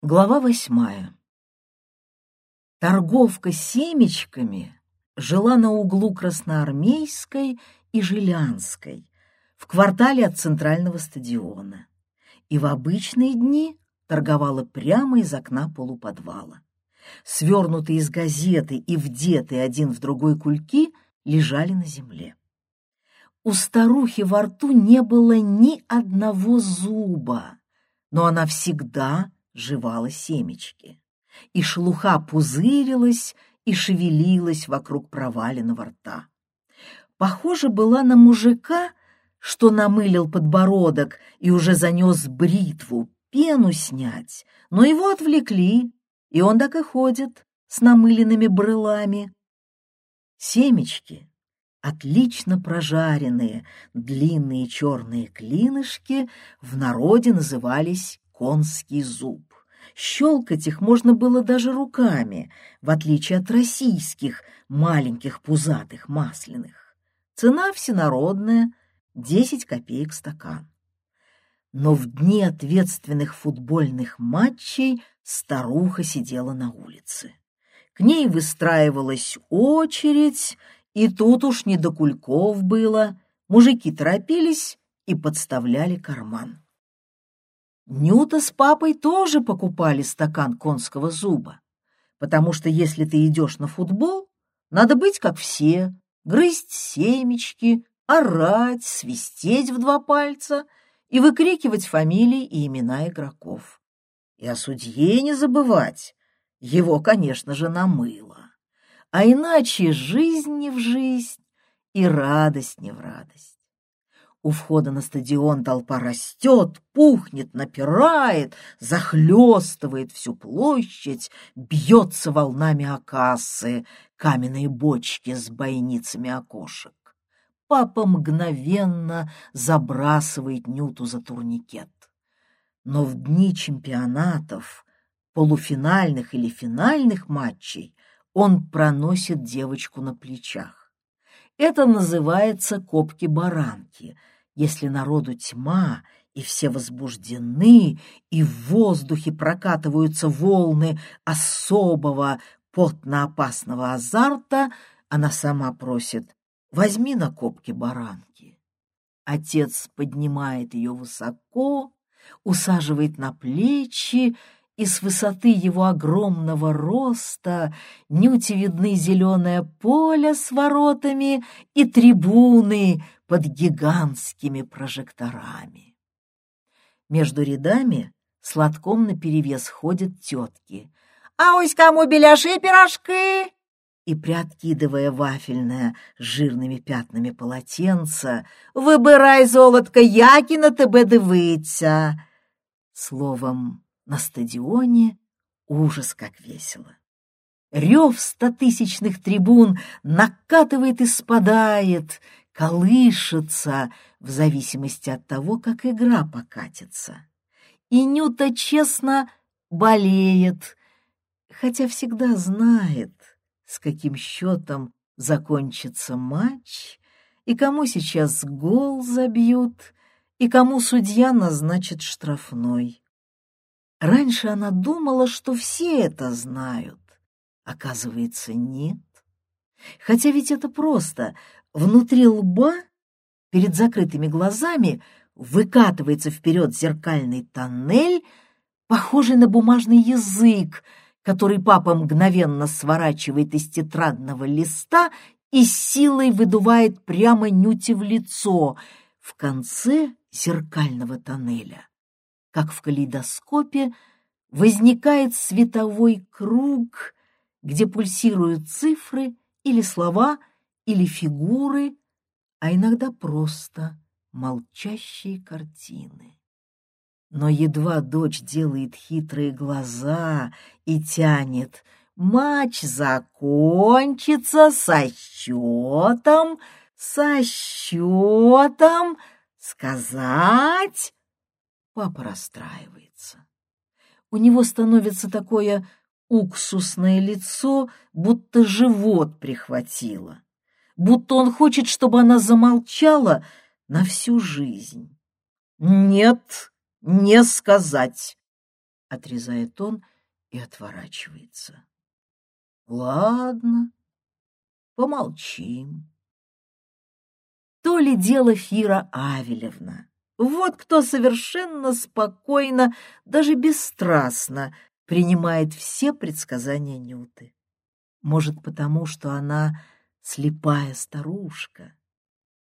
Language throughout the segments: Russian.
Глава восьмая. Торговка семечками жила на углу Красноармейской и Жилянской, в квартале от центрального стадиона, и в обычные дни торговала прямо из окна полуподвала. Свернутые из газеты и вдетые один в другой кульки лежали на земле. У старухи во рту не было ни одного зуба, но она всегда жевала семечки, и шелуха пузырилась и шевелилась вокруг проваленного рта. Похоже была на мужика, что намылил подбородок и уже занес бритву, пену снять, но его отвлекли, и он так и ходит с намыленными брылами. Семечки, отлично прожаренные, длинные черные клинышки, в народе назывались конский зуб. Щелкать их можно было даже руками, в отличие от российских маленьких пузатых масляных. Цена всенародная — 10 копеек стакан. Но в дни ответственных футбольных матчей старуха сидела на улице. К ней выстраивалась очередь, и тут уж не до кульков было. Мужики торопились и подставляли карман. Нюта с папой тоже покупали стакан конского зуба, потому что если ты идешь на футбол, надо быть как все, грызть семечки, орать, свистеть в два пальца и выкрикивать фамилии и имена игроков. И о судье не забывать, его, конечно же, намыло. А иначе жизнь не в жизнь и радость не в радость. У входа на стадион толпа растет, пухнет, напирает, захлестывает всю площадь, бьется волнами о кассы, каменные бочки с бойницами окошек. Папа мгновенно забрасывает Нюту за турникет. Но в дни чемпионатов, полуфинальных или финальных матчей он проносит девочку на плечах. Это называется копки-баранки — если народу тьма, и все возбуждены, и в воздухе прокатываются волны особого потно-опасного азарта, она сама просит «возьми на копки баранки». Отец поднимает ее высоко, усаживает на плечи, и с высоты его огромного роста нюти видны зеленое поле с воротами и трибуны под гигантскими прожекторами. Между рядами сладком наперевес ходят тетки. «А ось кому беляши и пирожки!» И, приоткидывая вафельное с жирными пятнами полотенца, «Выбирай, золотко, яки на тебе дивиться!» Словом, на стадионе ужас как весело. Рев стотысячных трибун накатывает и спадает, колышется в зависимости от того, как игра покатится. И Нюта честно болеет, хотя всегда знает, с каким счетом закончится матч, и кому сейчас гол забьют, и кому судья назначит штрафной. Раньше она думала, что все это знают. Оказывается, нет. Хотя ведь это просто Внутри лба, перед закрытыми глазами, выкатывается вперед зеркальный тоннель, похожий на бумажный язык, который папа мгновенно сворачивает из тетрадного листа и силой выдувает прямо Нюте в лицо в конце зеркального тоннеля. Как в калейдоскопе возникает световой круг, где пульсируют цифры или слова — или фигуры, а иногда просто молчащие картины. Но едва дочь делает хитрые глаза и тянет «Матч закончится со счетом, со счетом, сказать...» Папа расстраивается. У него становится такое уксусное лицо, будто живот прихватило будто он хочет, чтобы она замолчала на всю жизнь. «Нет, не сказать!» — отрезает он и отворачивается. Ладно, помолчим. То ли дело Фира Авелевна. Вот кто совершенно спокойно, даже бесстрастно принимает все предсказания Нюты. Может, потому что она слепая старушка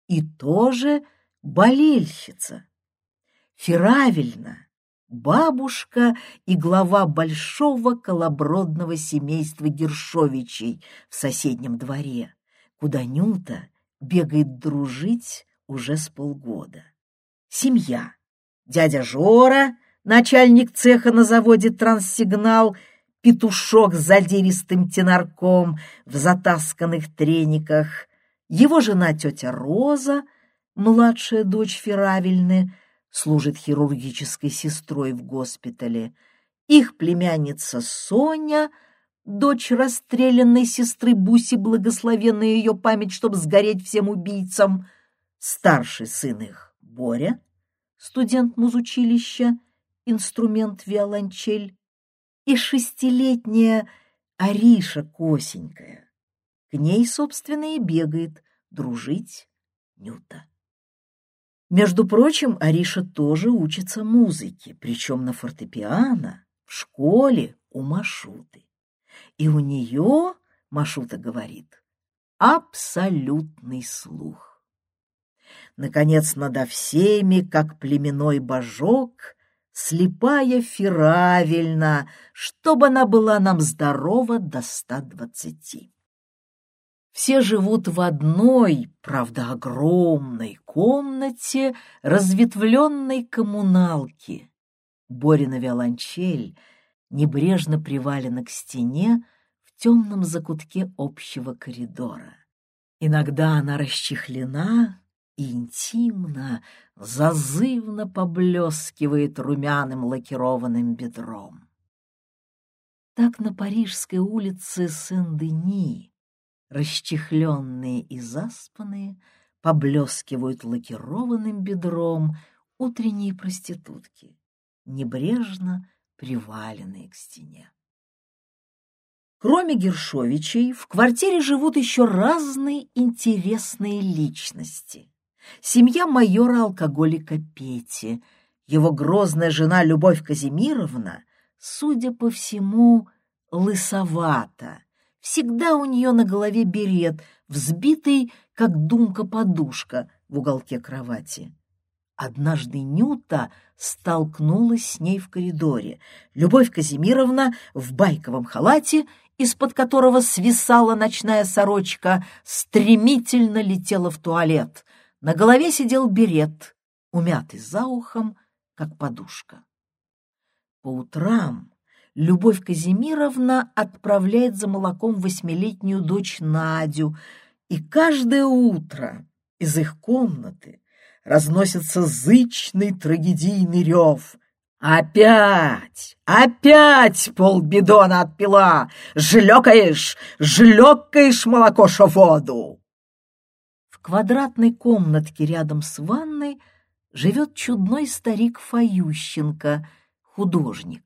и тоже болельщица. Фиравельна, бабушка и глава большого колобродного семейства Гершовичей в соседнем дворе, куда Нюта бегает дружить уже с полгода. Семья. Дядя Жора, начальник цеха на заводе «Транссигнал», петушок с задиристым тенарком в затасканных трениках, его жена тетя Роза, младшая дочь Феравельны, служит хирургической сестрой в госпитале, их племянница Соня, дочь расстрелянной сестры Буси, благословенная ее память, чтобы сгореть всем убийцам, старший сын их Боря, студент музучилища, инструмент виолончель, и шестилетняя Ариша Косенькая. К ней, собственно, и бегает дружить Нюта. Между прочим, Ариша тоже учится музыке, причем на фортепиано, в школе у Машуты. И у нее, Машута говорит, абсолютный слух. Наконец, надо всеми, как племенной божок, слепая фиравельна, чтобы она была нам здорова до ста двадцати. Все живут в одной, правда, огромной комнате разветвленной коммуналки. Борина виолончель небрежно привалена к стене в темном закутке общего коридора. Иногда она расчехлена, интимно, зазывно поблескивает румяным лакированным бедром. Так на парижской улице Сен-Дени, расчехленные и заспанные, поблескивают лакированным бедром утренние проститутки, небрежно приваленные к стене. Кроме Гершовичей, в квартире живут еще разные интересные личности семья майора-алкоголика Пети, его грозная жена Любовь Казимировна, судя по всему, лысовата. Всегда у нее на голове берет, взбитый, как думка-подушка в уголке кровати. Однажды Нюта столкнулась с ней в коридоре. Любовь Казимировна в байковом халате, из-под которого свисала ночная сорочка, стремительно летела в туалет. На голове сидел берет, умятый за ухом, как подушка. По утрам Любовь Казимировна отправляет за молоком восьмилетнюю дочь Надю, и каждое утро из их комнаты разносится зычный трагедийный рев. «Опять! Опять полбидона отпила! Жлёкаешь! Жлёкаешь молокоша воду!» Квадратной комнатке рядом с ванной живет чудной старик Фающенко, художник.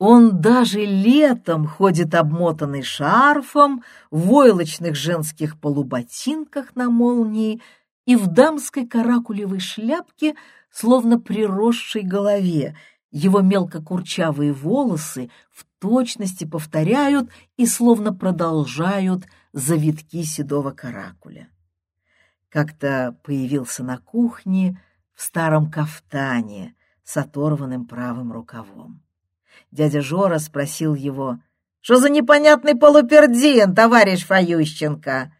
Он даже летом ходит обмотанный шарфом, в войлочных женских полуботинках на молнии и в дамской каракулевой шляпке, словно приросшей голове. Его мелкокурчавые волосы в точности повторяют и словно продолжают завитки седого каракуля как-то появился на кухне в старом кафтане с оторванным правым рукавом. Дядя Жора спросил его, «Что за непонятный полупердин, товарищ Фающенко?»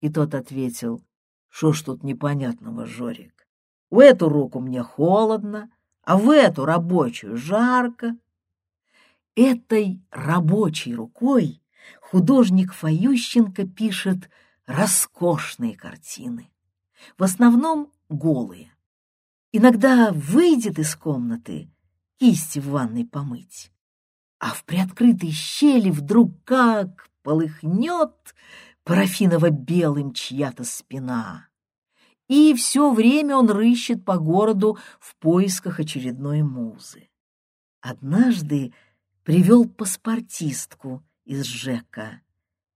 И тот ответил, «Что ж тут непонятного, Жорик? В эту руку мне холодно, а в эту рабочую жарко». Этой рабочей рукой художник Фающенко пишет роскошные картины, в основном голые. Иногда выйдет из комнаты кисти в ванной помыть, а в приоткрытой щели вдруг как полыхнет парафиново-белым чья-то спина. И все время он рыщет по городу в поисках очередной музы. Однажды привел паспортистку из ЖЭКа.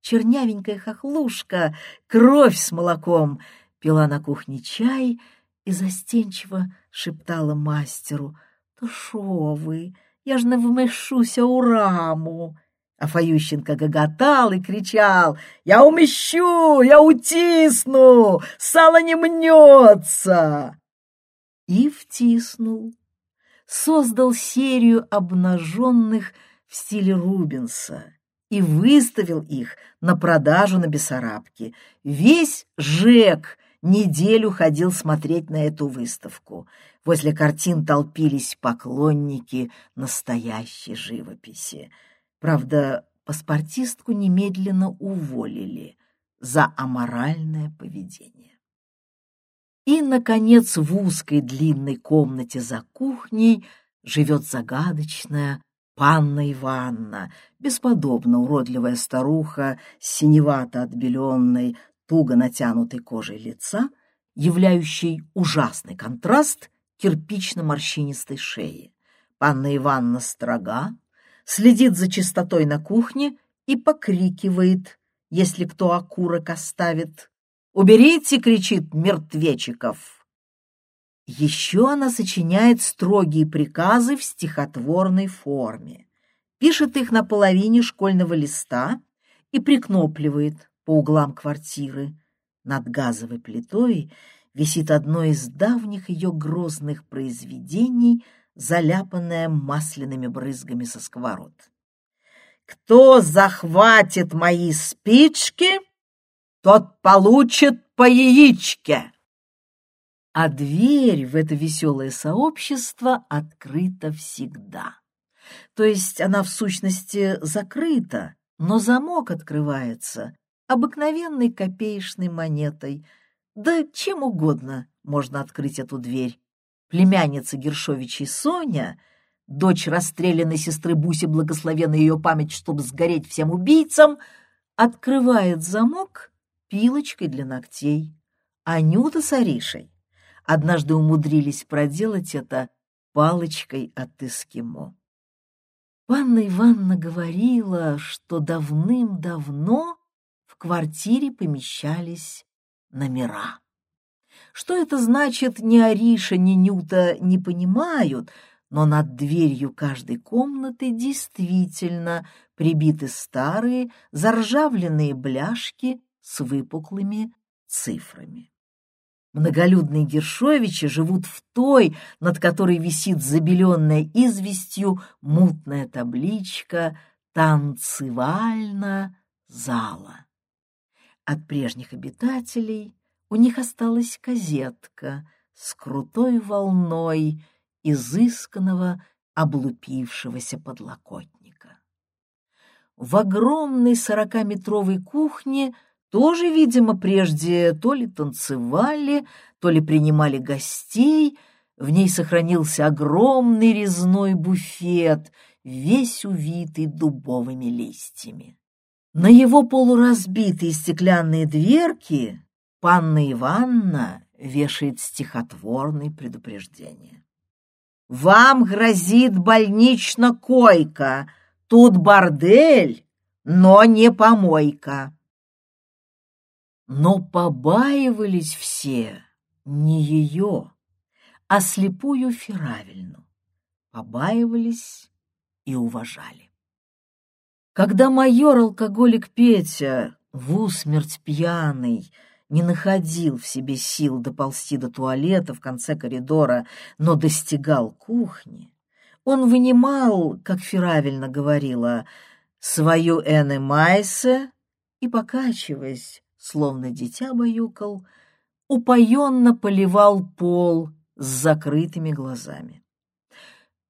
Чернявенькая хохлушка, кровь с молоком, пила на кухне чай и застенчиво шептала мастеру. «То шо вы? Я ж не вмешуся у раму!» А Фающенко гоготал и кричал «Я умещу! Я утисну! Сало не мнется!» И втиснул. Создал серию обнаженных в стиле Рубенса и выставил их на продажу на Бессарабке. Весь ЖЭК неделю ходил смотреть на эту выставку. Возле картин толпились поклонники настоящей живописи. Правда, паспортистку немедленно уволили за аморальное поведение. И, наконец, в узкой длинной комнате за кухней живет загадочная Панна Ивановна, бесподобно уродливая старуха синевато отбеленной, туго натянутой кожей лица, являющей ужасный контраст кирпично-морщинистой шеи. Панна Ивановна строга, следит за чистотой на кухне и покрикивает, если кто окурок оставит. «Уберите!» — кричит Мертвечиков. Еще она сочиняет строгие приказы в стихотворной форме, пишет их на половине школьного листа и прикнопливает по углам квартиры. Над газовой плитой висит одно из давних ее грозных произведений — заляпанная масляными брызгами со сковород. «Кто захватит мои спички, тот получит по яичке!» А дверь в это веселое сообщество открыта всегда. То есть она в сущности закрыта, но замок открывается обыкновенной копеечной монетой. Да чем угодно можно открыть эту дверь, племянница Гершовичей Соня, дочь расстрелянной сестры Буси, благословенна ее память, чтобы сгореть всем убийцам, открывает замок пилочкой для ногтей. Анюта с Аришей однажды умудрились проделать это палочкой от эскимо. Панна Ивановна говорила, что давным-давно в квартире помещались номера. Что это значит, ни Ариша, ни Нюта не понимают, но над дверью каждой комнаты действительно прибиты старые заржавленные бляшки с выпуклыми цифрами. Многолюдные Гершовичи живут в той, над которой висит забеленная известью мутная табличка «Танцевальна зала». От прежних обитателей у них осталась козетка с крутой волной изысканного облупившегося подлокотника. В огромной сорокаметровой кухне тоже, видимо, прежде то ли танцевали, то ли принимали гостей, в ней сохранился огромный резной буфет, весь увитый дубовыми листьями. На его полуразбитые стеклянные дверки Панна Ивановна вешает стихотворные предупреждения. «Вам грозит больнично-койка, тут бордель, но не помойка». Но побаивались все не ее, а слепую Феравельну. Побаивались и уважали. Когда майор-алкоголик Петя, в усмерть пьяный, не находил в себе сил доползти до туалета в конце коридора, но достигал кухни, он вынимал, как Феравельна говорила, свою Эне Майсе и, покачиваясь, словно дитя баюкал, упоенно поливал пол с закрытыми глазами.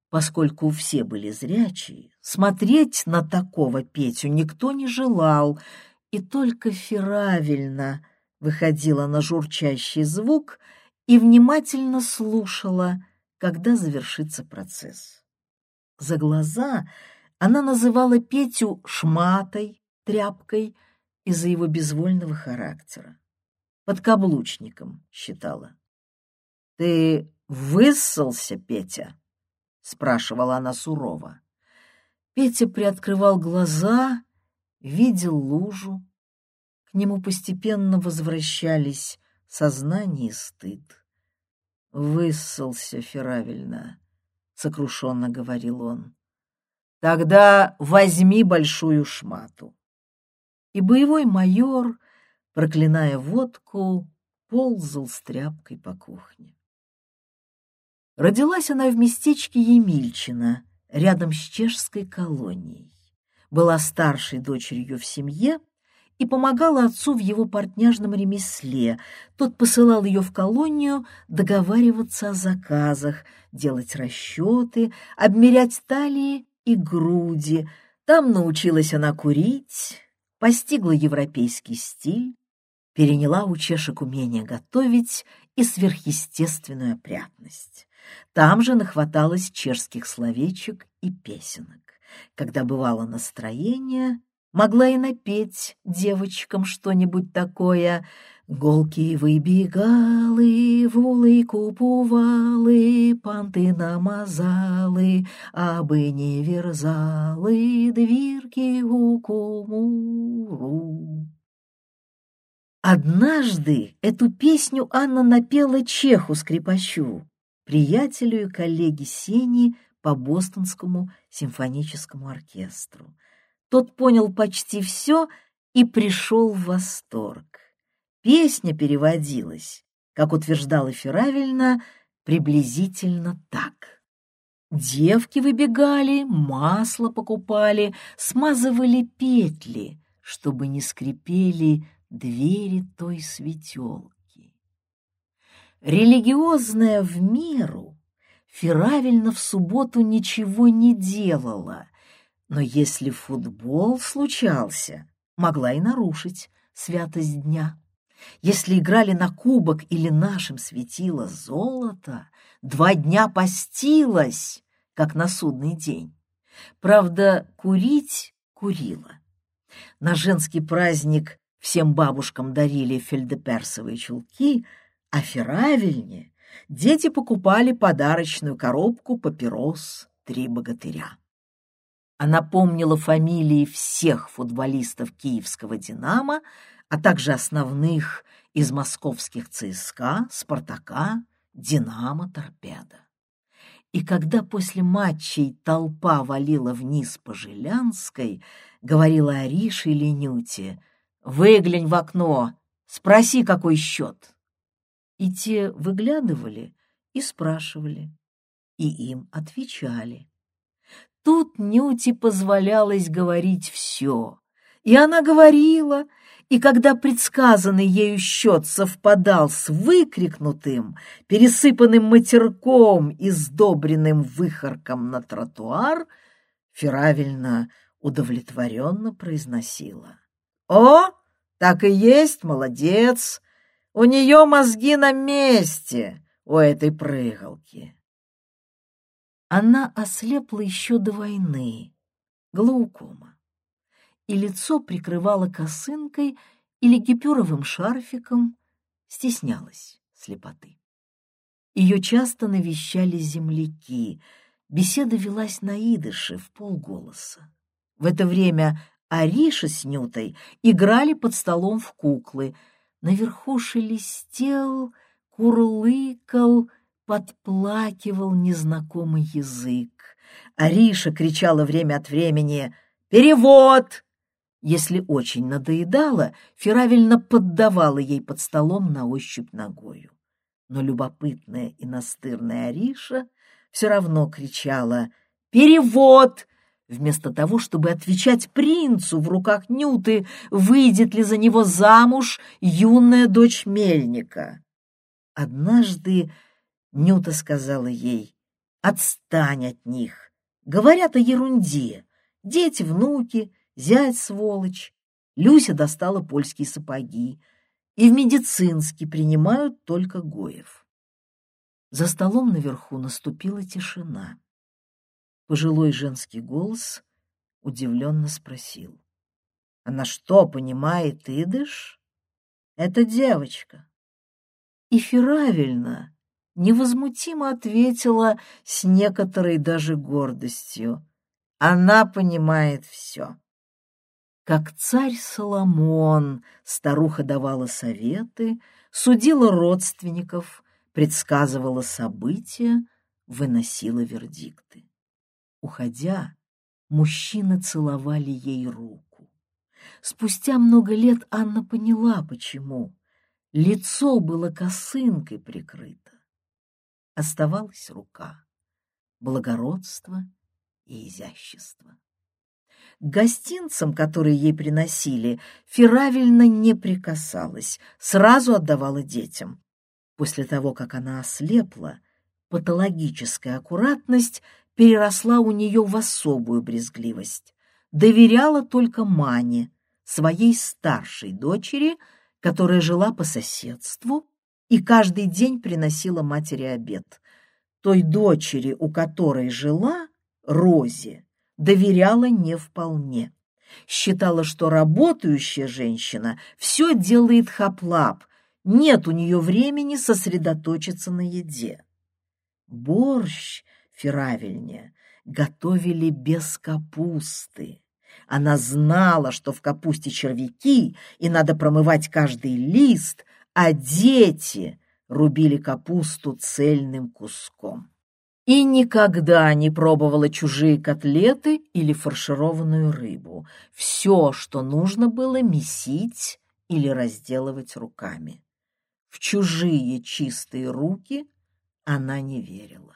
Поскольку все были зрячие, смотреть на такого Петю никто не желал, и только Феравельна — выходила на журчащий звук и внимательно слушала, когда завершится процесс. За глаза она называла Петю шматой, тряпкой из-за его безвольного характера. Подкаблучником считала. «Ты выссался, Петя?» спрашивала она сурово. Петя приоткрывал глаза, видел лужу. К нему постепенно возвращались сознание и стыд. «Выссался Феравельно», — сокрушенно говорил он. «Тогда возьми большую шмату». И боевой майор, проклиная водку, ползал с тряпкой по кухне. Родилась она в местечке Емельчино, рядом с чешской колонией. Была старшей дочерью в семье и помогала отцу в его портняжном ремесле. Тот посылал ее в колонию договариваться о заказах, делать расчеты, обмерять талии и груди. Там научилась она курить, постигла европейский стиль, переняла у чешек умение готовить и сверхъестественную опрятность. Там же нахваталось чешских словечек и песенок. Когда бывало настроение, могла и напеть девочкам что-нибудь такое. Голки выбегали, вулы купували, панты намазали, абы не верзали, двирки у кумуру. Однажды эту песню Анна напела чеху-скрипачу, приятелю и коллеге Сени по Бостонскому симфоническому оркестру. Тот понял почти все и пришел в восторг. Песня переводилась, как утверждала Феравельна, приблизительно так. Девки выбегали, масло покупали, смазывали петли, чтобы не скрипели двери той светелки. Религиозная в меру, Феравельна в субботу ничего не делала, но если футбол случался, могла и нарушить святость дня. Если играли на кубок или нашим светило золото, два дня постилась, как на судный день. Правда, курить курила. На женский праздник Всем бабушкам дарили фельдеперсовые чулки, а феравельне дети покупали подарочную коробку папирос «Три богатыря». Она помнила фамилии всех футболистов киевского «Динамо», а также основных из московских ЦСКА, «Спартака», «Динамо», «Торпеда». И когда после матчей толпа валила вниз по Жилянской, говорила Арише или Нюте — Выглянь в окно, спроси, какой счет. И те выглядывали и спрашивали, и им отвечали. Тут Нюте позволялось говорить все, и она говорила, и когда предсказанный ею счет совпадал с выкрикнутым, пересыпанным матерком и сдобренным выхорком на тротуар, Феравельна удовлетворенно произносила. «О, так и есть, молодец! У нее мозги на месте, у этой прыгалки!» Она ослепла еще до войны, глаукома, и лицо прикрывала косынкой или гипюровым шарфиком, стеснялась слепоты. Ее часто навещали земляки, беседа велась на идыше в полголоса. В это время Ариша с Нютой играли под столом в куклы. Наверху шелестел, курлыкал, подплакивал незнакомый язык. Ариша кричала время от времени «Перевод!». Если очень надоедала, Феравельна поддавала ей под столом на ощупь ногою. Но любопытная и настырная Ариша все равно кричала «Перевод!» вместо того, чтобы отвечать принцу в руках Нюты, выйдет ли за него замуж юная дочь мельника. Однажды Нюта сказала ей, «Отстань от них, говорят о ерунде, дети, внуки, зять сволочь». Люся достала польские сапоги, и в медицинский принимают только Гоев. За столом наверху наступила тишина. Пожилой женский голос удивленно спросил. «Она что, понимает идыш? Это девочка». И Феравельна невозмутимо ответила с некоторой даже гордостью. Она понимает все. Как царь Соломон, старуха давала советы, судила родственников, предсказывала события, выносила вердикты. Уходя, мужчины целовали ей руку. Спустя много лет Анна поняла, почему. Лицо было косынкой прикрыто. Оставалась рука, благородство и изящество. Гостинцам, которые ей приносили, Феравельна не прикасалась, сразу отдавала детям. После того, как она ослепла, патологическая аккуратность переросла у нее в особую брезгливость. Доверяла только Мане, своей старшей дочери, которая жила по соседству и каждый день приносила матери обед. Той дочери, у которой жила, Розе, доверяла не вполне. Считала, что работающая женщина все делает хаплап, нет у нее времени сосредоточиться на еде. Борщ, феравельня, готовили без капусты. Она знала, что в капусте червяки, и надо промывать каждый лист, а дети рубили капусту цельным куском и никогда не пробовала чужие котлеты или фаршированную рыбу. Все, что нужно было месить или разделывать руками. В чужие чистые руки она не верила.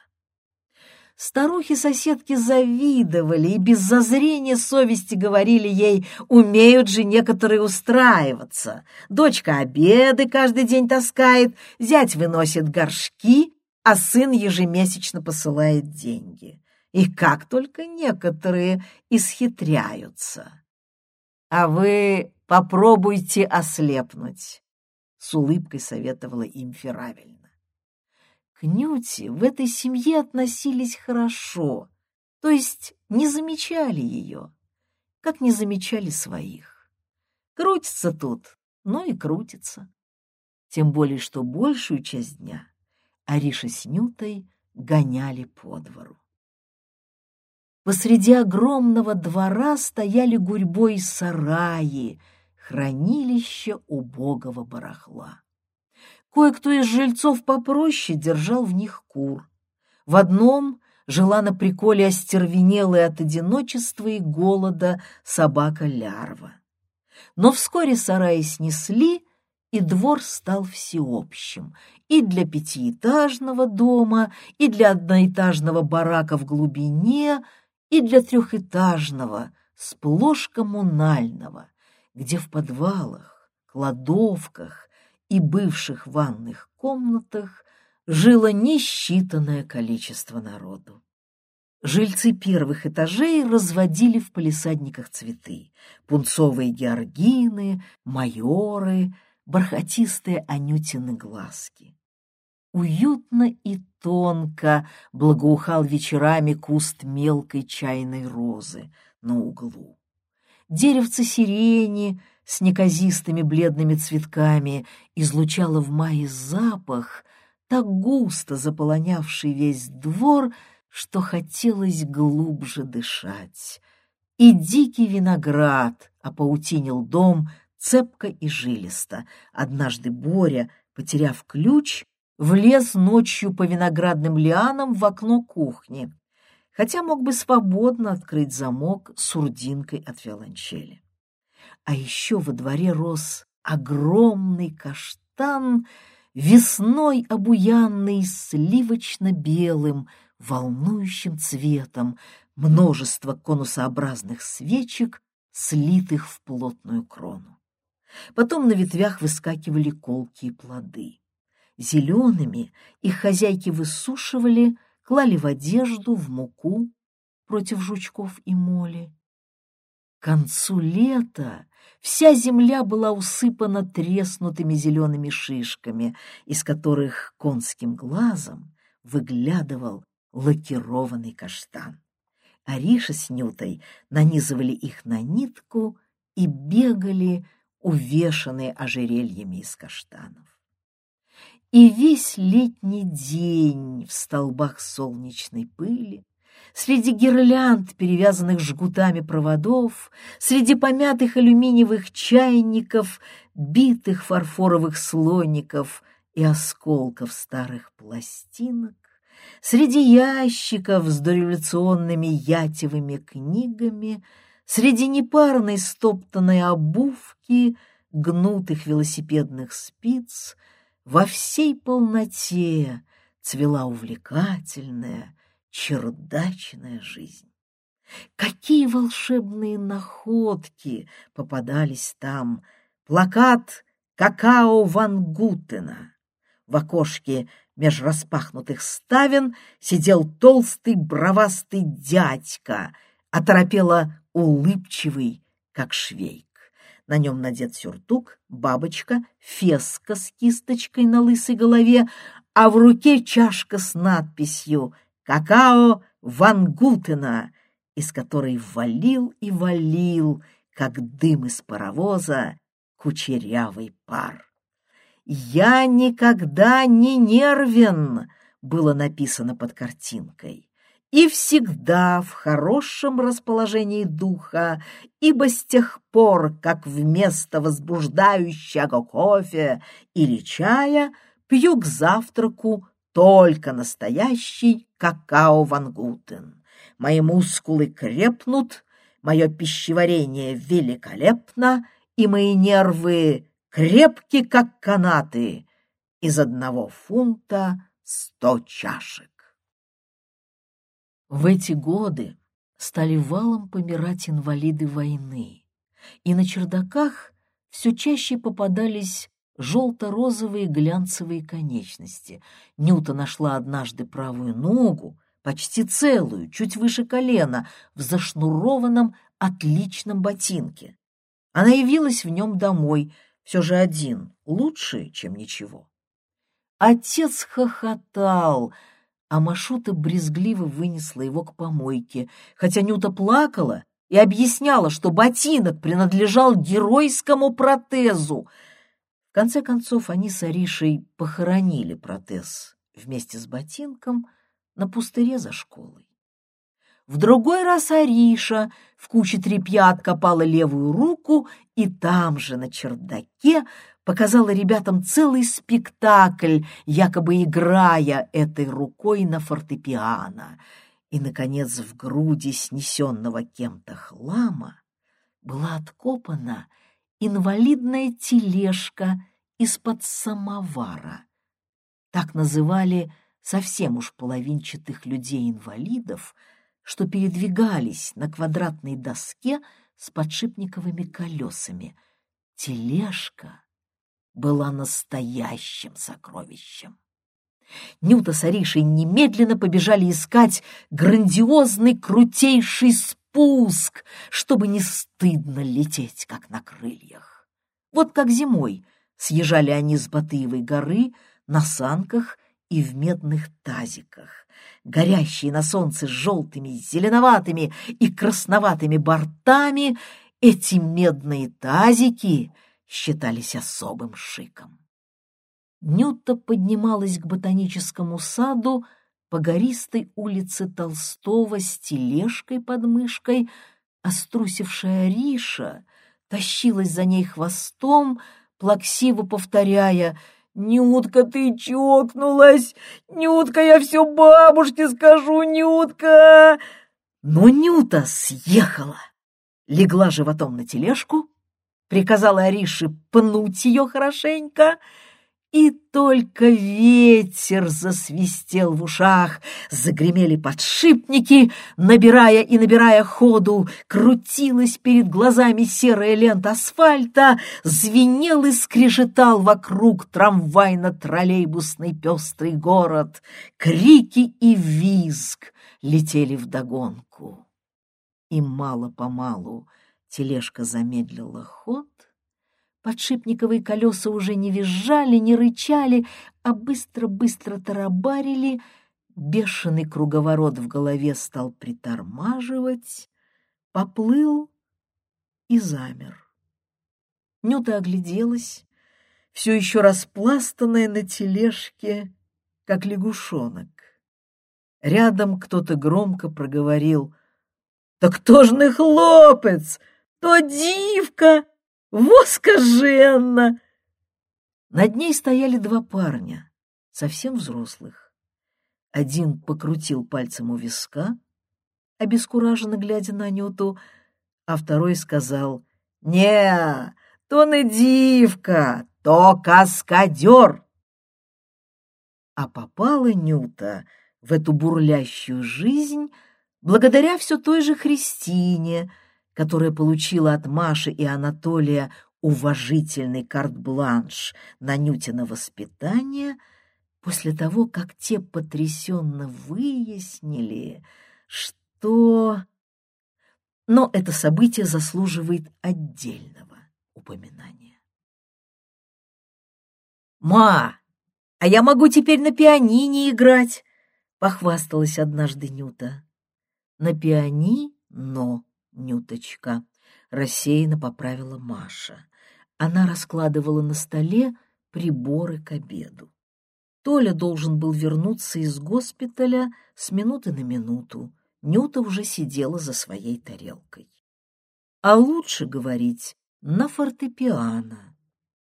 Старухи-соседки завидовали и без зазрения совести говорили ей, умеют же некоторые устраиваться. Дочка обеды каждый день таскает, зять выносит горшки, а сын ежемесячно посылает деньги. И как только некоторые исхитряются. А вы попробуйте ослепнуть, — с улыбкой советовала им Феравельна. К Нюте в этой семье относились хорошо, то есть не замечали ее, как не замечали своих. Крутится тут, ну и крутится. Тем более, что большую часть дня Ариша с Нютой гоняли по двору. Посреди огромного двора стояли гурьбой сараи, хранилище убогого барахла. Кое-кто из жильцов попроще держал в них кур. В одном жила на приколе остервенелая от одиночества и голода собака-лярва. Но вскоре сараи снесли, и двор стал всеобщим и для пятиэтажного дома, и для одноэтажного барака в глубине, и для трехэтажного, сплошь коммунального, где в подвалах, кладовках и бывших ванных комнатах жило несчитанное количество народу. Жильцы первых этажей разводили в палисадниках цветы — пунцовые георгины, майоры — бархатистые Анютины глазки. Уютно и тонко благоухал вечерами куст мелкой чайной розы на углу. Деревце сирени с неказистыми бледными цветками излучало в мае запах, так густо заполонявший весь двор, что хотелось глубже дышать. И дикий виноград опаутинил дом цепко и жилисто. Однажды Боря, потеряв ключ, влез ночью по виноградным лианам в окно кухни, хотя мог бы свободно открыть замок с урдинкой от виолончели. А еще во дворе рос огромный каштан, весной обуянный сливочно-белым, волнующим цветом, множество конусообразных свечек, слитых в плотную крону. Потом на ветвях выскакивали колкие плоды. Зелеными их хозяйки высушивали, клали в одежду, в муку против жучков и моли. К концу лета вся земля была усыпана треснутыми зелеными шишками, из которых конским глазом выглядывал лакированный каштан. Ариша с Нютой нанизывали их на нитку и бегали, увешанные ожерельями из каштанов. И весь летний день в столбах солнечной пыли, среди гирлянд, перевязанных жгутами проводов, среди помятых алюминиевых чайников, битых фарфоровых слоников и осколков старых пластинок, среди ящиков с дореволюционными ятевыми книгами, среди непарной стоптанной обувки, гнутых велосипедных спиц, во всей полноте цвела увлекательная, чердачная жизнь. Какие волшебные находки попадались там! Плакат «Какао Ван Гутена». В окошке меж распахнутых ставен сидел толстый бровастый дядька, оторопело улыбчивый, как швейк. На нем надет сюртук, бабочка, феска с кисточкой на лысой голове, а в руке чашка с надписью «Какао Ван Гутена», из которой валил и валил, как дым из паровоза, кучерявый пар. «Я никогда не нервен», было написано под картинкой, и всегда в хорошем расположении духа, ибо с тех пор, как вместо возбуждающего кофе или чая пью к завтраку только настоящий какао-вангутен. Мои мускулы крепнут, мое пищеварение великолепно, и мои нервы крепки, как канаты, из одного фунта сто чашек. В эти годы стали валом помирать инвалиды войны, и на чердаках все чаще попадались желто-розовые глянцевые конечности. Нюта нашла однажды правую ногу, почти целую, чуть выше колена, в зашнурованном отличном ботинке. Она явилась в нем домой — все же один лучше, чем ничего. Отец хохотал, а Машута брезгливо вынесла его к помойке, хотя Нюта плакала и объясняла, что ботинок принадлежал геройскому протезу. Конце концов, они с Аришей похоронили протез вместе с ботинком на пустыре за школой. В другой раз Ариша в куче тряпья откопала левую руку и там же, на чердаке, показала ребятам целый спектакль, якобы играя этой рукой на фортепиано. И, наконец, в груди снесенного кем-то хлама была откопана инвалидная тележка из-под самовара. Так называли совсем уж половинчатых людей-инвалидов — что передвигались на квадратной доске с подшипниковыми колесами. Тележка была настоящим сокровищем. Нюта с Аришей немедленно побежали искать грандиозный крутейший спуск, чтобы не стыдно лететь, как на крыльях. Вот как зимой съезжали они с Батыевой горы на санках и в медных тазиках горящие на солнце желтыми, зеленоватыми и красноватыми бортами, эти медные тазики считались особым шиком. Нюта поднималась к ботаническому саду по гористой улице Толстого с тележкой под мышкой, а Риша тащилась за ней хвостом, плаксиво повторяя — «Нютка, ты чокнулась! Нютка, я все бабушке скажу, Нютка!» Но Нюта съехала, легла животом на тележку, приказала Арише пнуть ее хорошенько — и только ветер засвистел в ушах, загремели подшипники, набирая и набирая ходу, крутилась перед глазами серая лента асфальта, звенел и скрежетал вокруг трамвайно-троллейбусный пестрый город. Крики и визг летели вдогонку. И мало-помалу тележка замедлила ход, Подшипниковые колеса уже не визжали, не рычали, а быстро-быстро тарабарили. Бешеный круговорот в голове стал притормаживать, поплыл и замер. Нюта огляделась. все еще распластанная на тележке, как лягушонок. Рядом кто-то громко проговорил «Да кто ж не хлопец? То дивка! Воскаженна!» Над ней стояли два парня, совсем взрослых. Один покрутил пальцем у виска, обескураженно глядя на Нюту, а второй сказал «Не, то не дивка, то каскадер!» А попала Нюта в эту бурлящую жизнь благодаря все той же Христине, которая получила от Маши и Анатолия уважительный карт-бланш на Нютина воспитание после того, как те потрясенно выяснили, что... Но это событие заслуживает отдельного упоминания. «Ма, а я могу теперь на пианине играть!» — похвасталась однажды Нюта. «На пианино, Нюточка», — рассеянно поправила Маша. Она раскладывала на столе приборы к обеду. Толя должен был вернуться из госпиталя с минуты на минуту. Нюта уже сидела за своей тарелкой. А лучше говорить на фортепиано.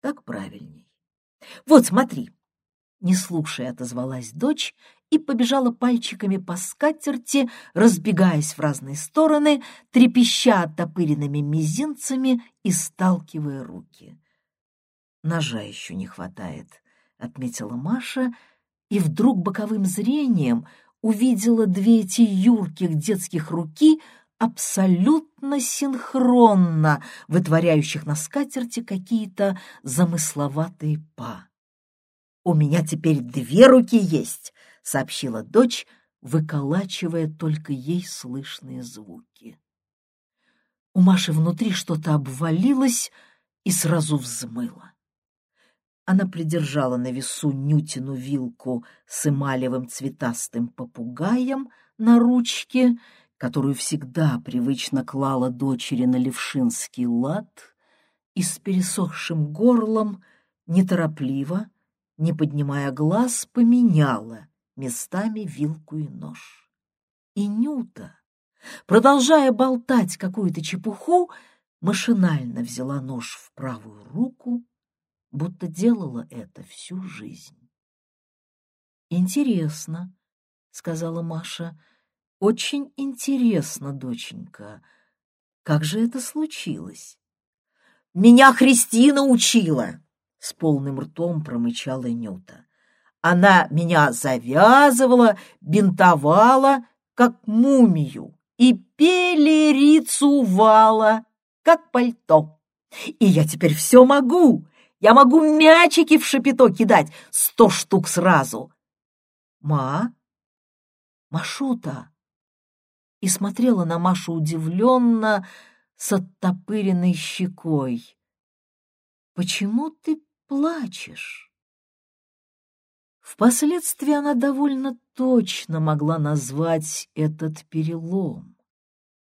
Так правильней. Вот, смотри. Не слушая, отозвалась дочь и побежала пальчиками по скатерти, разбегаясь в разные стороны, трепеща оттопыренными мизинцами и сталкивая руки. «Ножа еще не хватает», — отметила Маша, и вдруг боковым зрением увидела две эти юрких детских руки абсолютно синхронно вытворяющих на скатерти какие-то замысловатые па. «У меня теперь две руки есть», — сообщила дочь, выколачивая только ей слышные звуки. У Маши внутри что-то обвалилось и сразу взмыло. Она придержала на весу Нютину вилку с эмалевым цветастым попугаем на ручке, которую всегда привычно клала дочери на левшинский лад, и с пересохшим горлом неторопливо, не поднимая глаз, поменяла местами вилку и нож. И Нюта, продолжая болтать какую-то чепуху, машинально взяла нож в правую руку, будто делала это всю жизнь. «Интересно», — сказала Маша, — «очень интересно, доченька. Как же это случилось?» «Меня Христина учила!» — с полным ртом промычала Нюта. Она меня завязывала, бинтовала, как мумию, и пелерицувала, как пальто. И я теперь все могу. Я могу мячики в шапито кидать, сто штук сразу. Ма? Машута? И смотрела на Машу удивленно, с оттопыренной щекой. Почему ты плачешь? Впоследствии она довольно точно могла назвать этот перелом,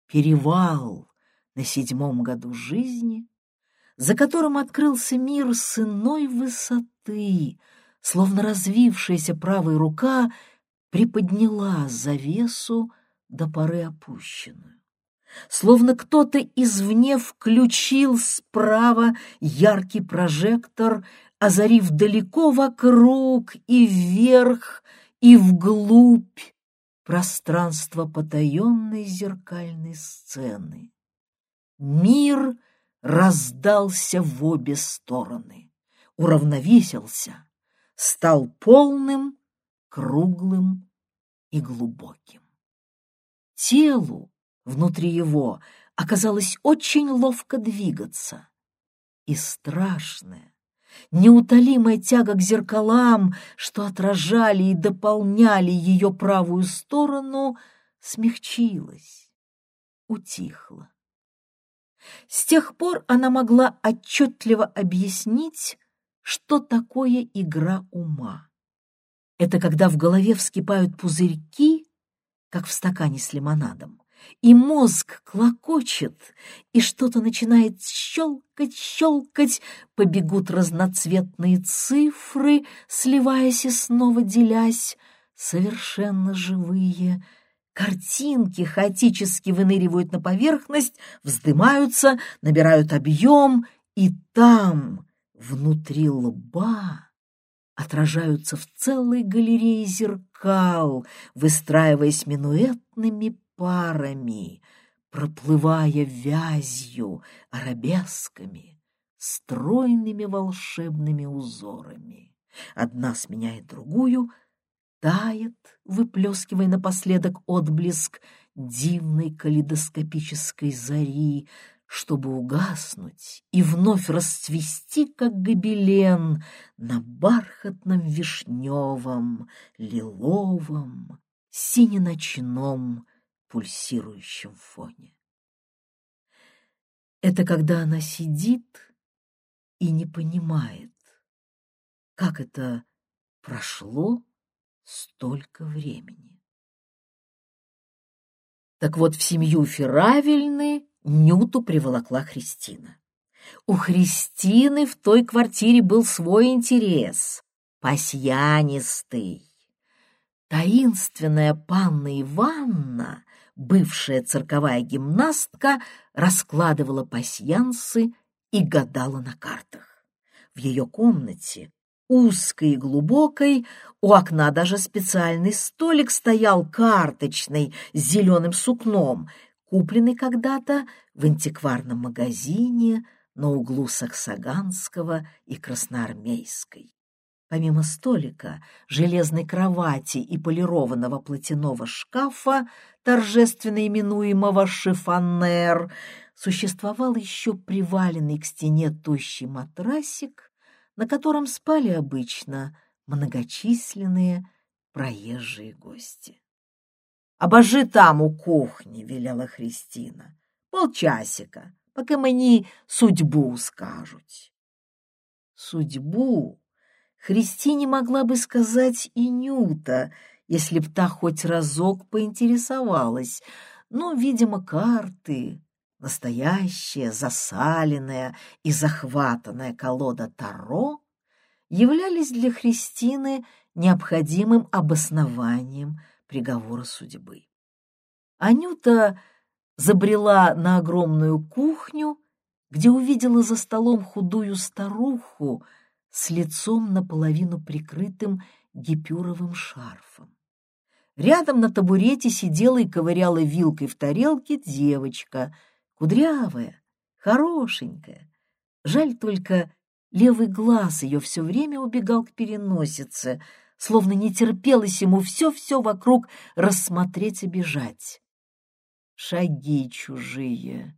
перевал на седьмом году жизни, за которым открылся мир с иной высоты, словно развившаяся правая рука приподняла завесу до поры опущенную. Словно кто-то извне включил справа яркий прожектор, озарив далеко вокруг и вверх, и вглубь пространство потаенной зеркальной сцены. Мир раздался в обе стороны, уравновесился, стал полным, круглым и глубоким. Телу внутри его оказалось очень ловко двигаться, и страшное, неутолимая тяга к зеркалам, что отражали и дополняли ее правую сторону, смягчилась, утихла. С тех пор она могла отчетливо объяснить, что такое игра ума. Это когда в голове вскипают пузырьки, как в стакане с лимонадом, и мозг клокочет, и что-то начинает щелкать, щелкать, побегут разноцветные цифры, сливаясь и снова делясь, совершенно живые. Картинки хаотически выныривают на поверхность, вздымаются, набирают объем, и там, внутри лба, отражаются в целой галерее зеркал, выстраиваясь минуэтными парами, проплывая вязью, арабесками, стройными волшебными узорами. Одна сменяет другую, тает, выплескивая напоследок отблеск дивной калейдоскопической зари, чтобы угаснуть и вновь расцвести, как гобелен, на бархатном вишневом, лиловом, синеночном пульсирующем фоне. Это когда она сидит и не понимает, как это прошло столько времени. Так вот, в семью Феравельны Нюту приволокла Христина. У Христины в той квартире был свой интерес, пасьянистый. Таинственная панна Иванна бывшая цирковая гимнастка раскладывала пасьянсы и гадала на картах. В ее комнате, узкой и глубокой, у окна даже специальный столик стоял карточный с зеленым сукном, купленный когда-то в антикварном магазине на углу Саксаганского и Красноармейской. Помимо столика, железной кровати и полированного платяного шкафа, торжественно именуемого шифонер, существовал еще приваленный к стене тощий матрасик, на котором спали обычно многочисленные проезжие гости. «Обожи там у кухни», — велела Христина, — «полчасика, пока мені судьбу скажут». Судьбу Христине могла бы сказать и Нюта, если б та хоть разок поинтересовалась, но, видимо, карты, настоящая, засаленная и захватанная колода Таро, являлись для Христины необходимым обоснованием приговора судьбы. Анюта забрела на огромную кухню, где увидела за столом худую старуху, с лицом наполовину прикрытым гипюровым шарфом. Рядом на табурете сидела и ковыряла вилкой в тарелке девочка, кудрявая, хорошенькая. Жаль только, левый глаз ее все время убегал к переносице, словно не терпелось ему все-все вокруг рассмотреть и бежать. Шаги чужие,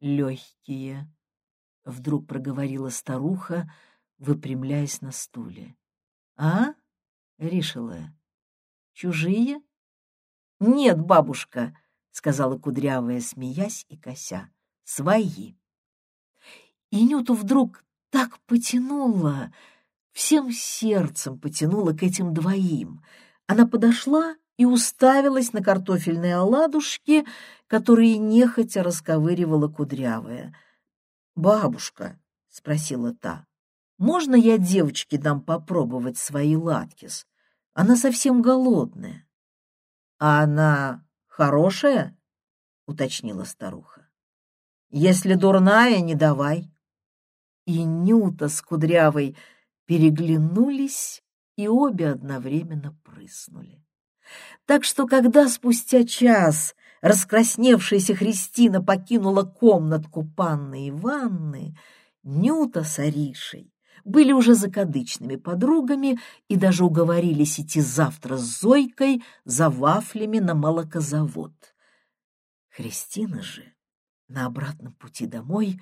легкие, — вдруг проговорила старуха, — выпрямляясь на стуле. «А, Ришелая, чужие?» «Нет, бабушка», — сказала кудрявая, смеясь и кося, — «свои». И Нюту вдруг так потянула, всем сердцем потянула к этим двоим. Она подошла и уставилась на картофельные оладушки, которые нехотя расковыривала кудрявая. «Бабушка», — спросила та, можно я девочке дам попробовать свои латкис? Она совсем голодная. — А она хорошая? — уточнила старуха. — Если дурная, не давай. И Нюта с Кудрявой переглянулись и обе одновременно прыснули. Так что, когда спустя час раскрасневшаяся Христина покинула комнатку панны Иванны, Нюта с Аришей были уже закадычными подругами и даже уговорились идти завтра с Зойкой за вафлями на молокозавод. Христина же на обратном пути домой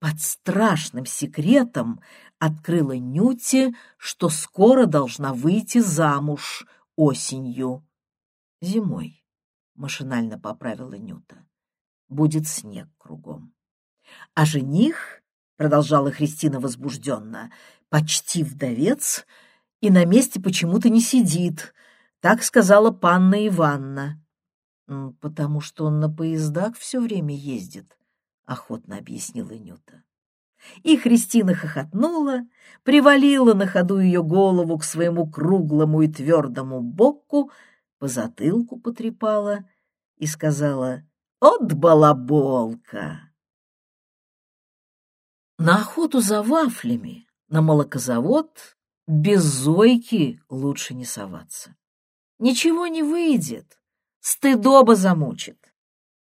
под страшным секретом открыла Нюте, что скоро должна выйти замуж осенью. Зимой, машинально поправила Нюта, будет снег кругом. А жених — продолжала Христина возбужденно, — «почти вдовец и на месте почему-то не сидит», — так сказала панна Иванна. «Потому что он на поездах все время ездит», — охотно объяснила Нюта. И Христина хохотнула, привалила на ходу ее голову к своему круглому и твердому боку, по затылку потрепала и сказала «От балаболка!». На охоту за вафлями, на молокозавод без Зойки лучше не соваться. Ничего не выйдет, стыдоба замучит.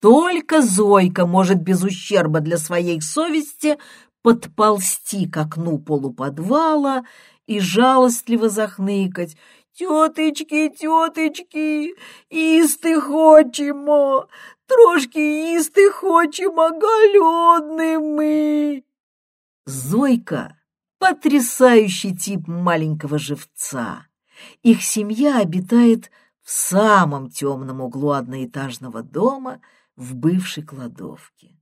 Только Зойка может без ущерба для своей совести подползти к окну полуподвала и жалостливо захныкать. «Теточки, теточки, исты хочемо, трошки исты хочемо, голодны мы!» Зойка — потрясающий тип маленького живца. Их семья обитает в самом темном углу одноэтажного дома в бывшей кладовке.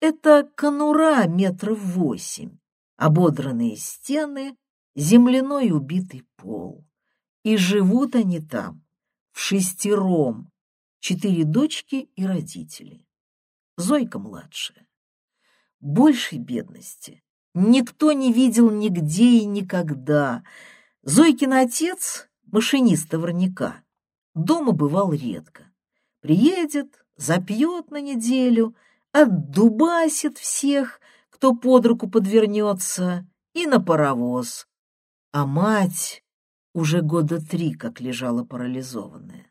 Это конура метров восемь, ободранные стены, земляной убитый пол. И живут они там в шестером, четыре дочки и родители. Зойка младшая. Большей бедности никто не видел нигде и никогда. Зойкин отец, машинист товарняка, дома бывал редко. Приедет, запьет на неделю — отдубасит всех, кто под руку подвернется, и на паровоз. А мать уже года три как лежала парализованная.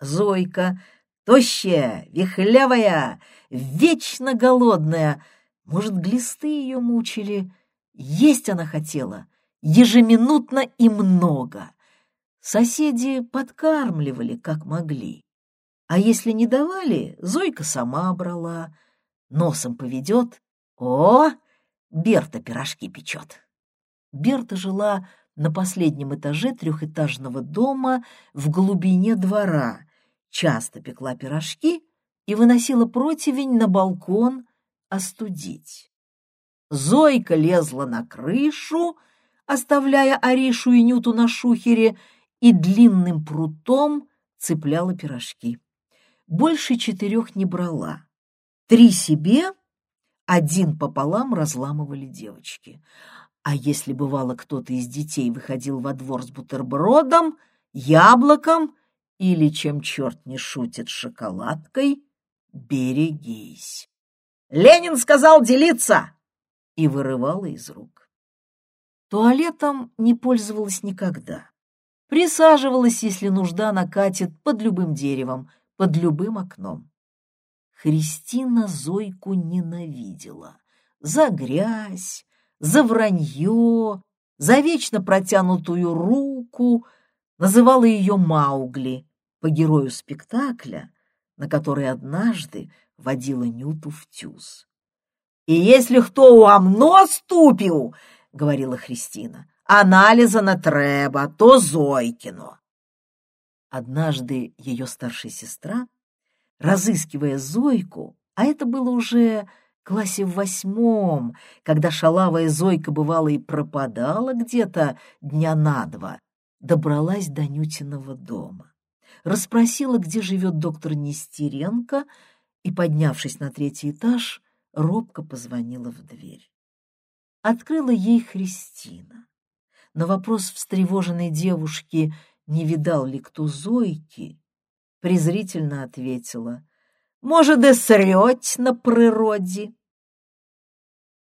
Зойка, тощая, вихлявая, вечно голодная, может, глисты ее мучили, есть она хотела, ежеминутно и много. Соседи подкармливали, как могли. А если не давали, Зойка сама брала. Носом поведет. О, Берта пирожки печет. Берта жила на последнем этаже трехэтажного дома в глубине двора, часто пекла пирожки и выносила противень на балкон остудить. Зойка лезла на крышу, оставляя Аришу и Нюту на шухере, и длинным прутом цепляла пирожки больше четырех не брала. Три себе, один пополам разламывали девочки. А если бывало кто-то из детей выходил во двор с бутербродом, яблоком или, чем черт не шутит, шоколадкой, берегись. «Ленин сказал делиться!» и вырывала из рук. Туалетом не пользовалась никогда. Присаживалась, если нужда накатит, под любым деревом — под любым окном. Христина Зойку ненавидела за грязь, за вранье, за вечно протянутую руку, называла ее Маугли по герою спектакля, на который однажды водила Нюту в тюз. «И если кто у амно ступил, — говорила Христина, — анализа на треба, то Зойкино. Однажды ее старшая сестра, разыскивая Зойку, а это было уже в классе в восьмом, когда шалавая Зойка бывала и пропадала где-то дня на два, добралась до Нютиного дома. Расспросила, где живет доктор Нестеренко, и, поднявшись на третий этаж, робко позвонила в дверь. Открыла ей Христина. На вопрос встревоженной девушки — не видал ли кто Зойки, презрительно ответила, «Может, да срёть на природе».